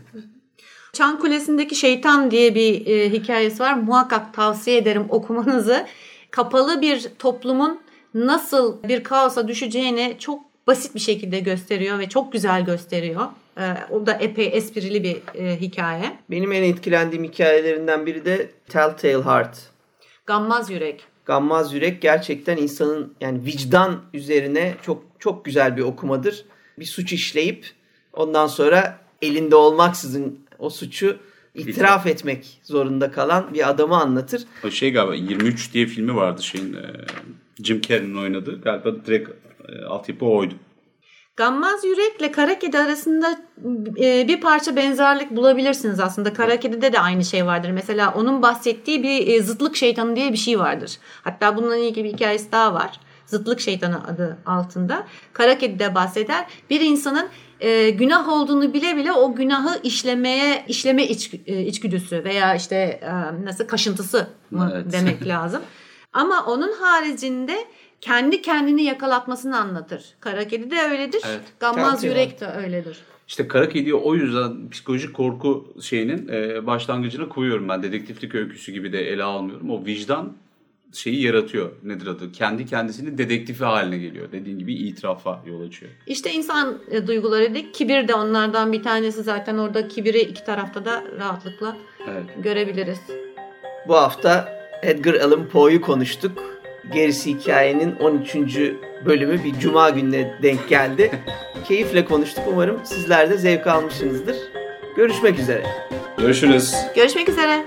Çan Kulesi'ndeki Şeytan diye bir e, hikayesi var. Muhakkak tavsiye ederim okumanızı. Kapalı bir toplumun nasıl bir kaosa düşeceğini çok basit bir şekilde gösteriyor ve çok güzel gösteriyor. E, o da epey esprili bir e, hikaye. Benim en etkilendiğim hikayelerinden biri de Telltale Heart. Gammaz Yürek. Gammaz Yürek gerçekten insanın yani vicdan üzerine çok çok güzel bir okumadır. Bir suç işleyip ondan sonra elinde olmaksızın o suçu itiraf etmek zorunda kalan bir adamı anlatır. O şey galiba 23 diye filmi vardı şeyin Jim Carrey'nin oynadığı. Galiba direkt altyapı oydu. Gammaz Yürek'le Kara Kedi arasında e, bir parça benzerlik bulabilirsiniz aslında. Kara Kedi'de de aynı şey vardır. Mesela onun bahsettiği bir e, zıtlık şeytanı diye bir şey vardır. Hatta bununla ilgili bir hikayesi daha var. Zıtlık şeytanı adı altında. Kara Kedi'de bahseder. Bir insanın e, günah olduğunu bile bile o günahı işlemeye işleme iç, e, içgüdüsü veya işte e, nasıl kaşıntısı mı evet. demek lazım. Ama onun haricinde kendi kendini yakalatmasını anlatır. Kara Kedi de öyledir. Evet. Gammaz Yürek de öyledir. İşte Kara Kedi'yi o yüzden psikolojik korku şeyinin e, başlangıcına koyuyorum ben. Dedektiflik öyküsü gibi de ele almıyorum. O vicdan şeyi yaratıyor. Nedir adı? Kendi kendisini dedektifi haline geliyor. Dediğin gibi itirafa yol açıyor. İşte insan e, duyguları dedik. Kibir de onlardan bir tanesi. Zaten orada kibiri iki tarafta da rahatlıkla evet. görebiliriz. Bu hafta Edgar Allan Poe'yu konuştuk. Gerisi hikayenin 13. bölümü bir cuma gününe denk geldi. Keyifle konuştuk. Umarım sizler de zevk almışsınızdır. Görüşmek üzere. Görüşürüz. Görüşmek üzere.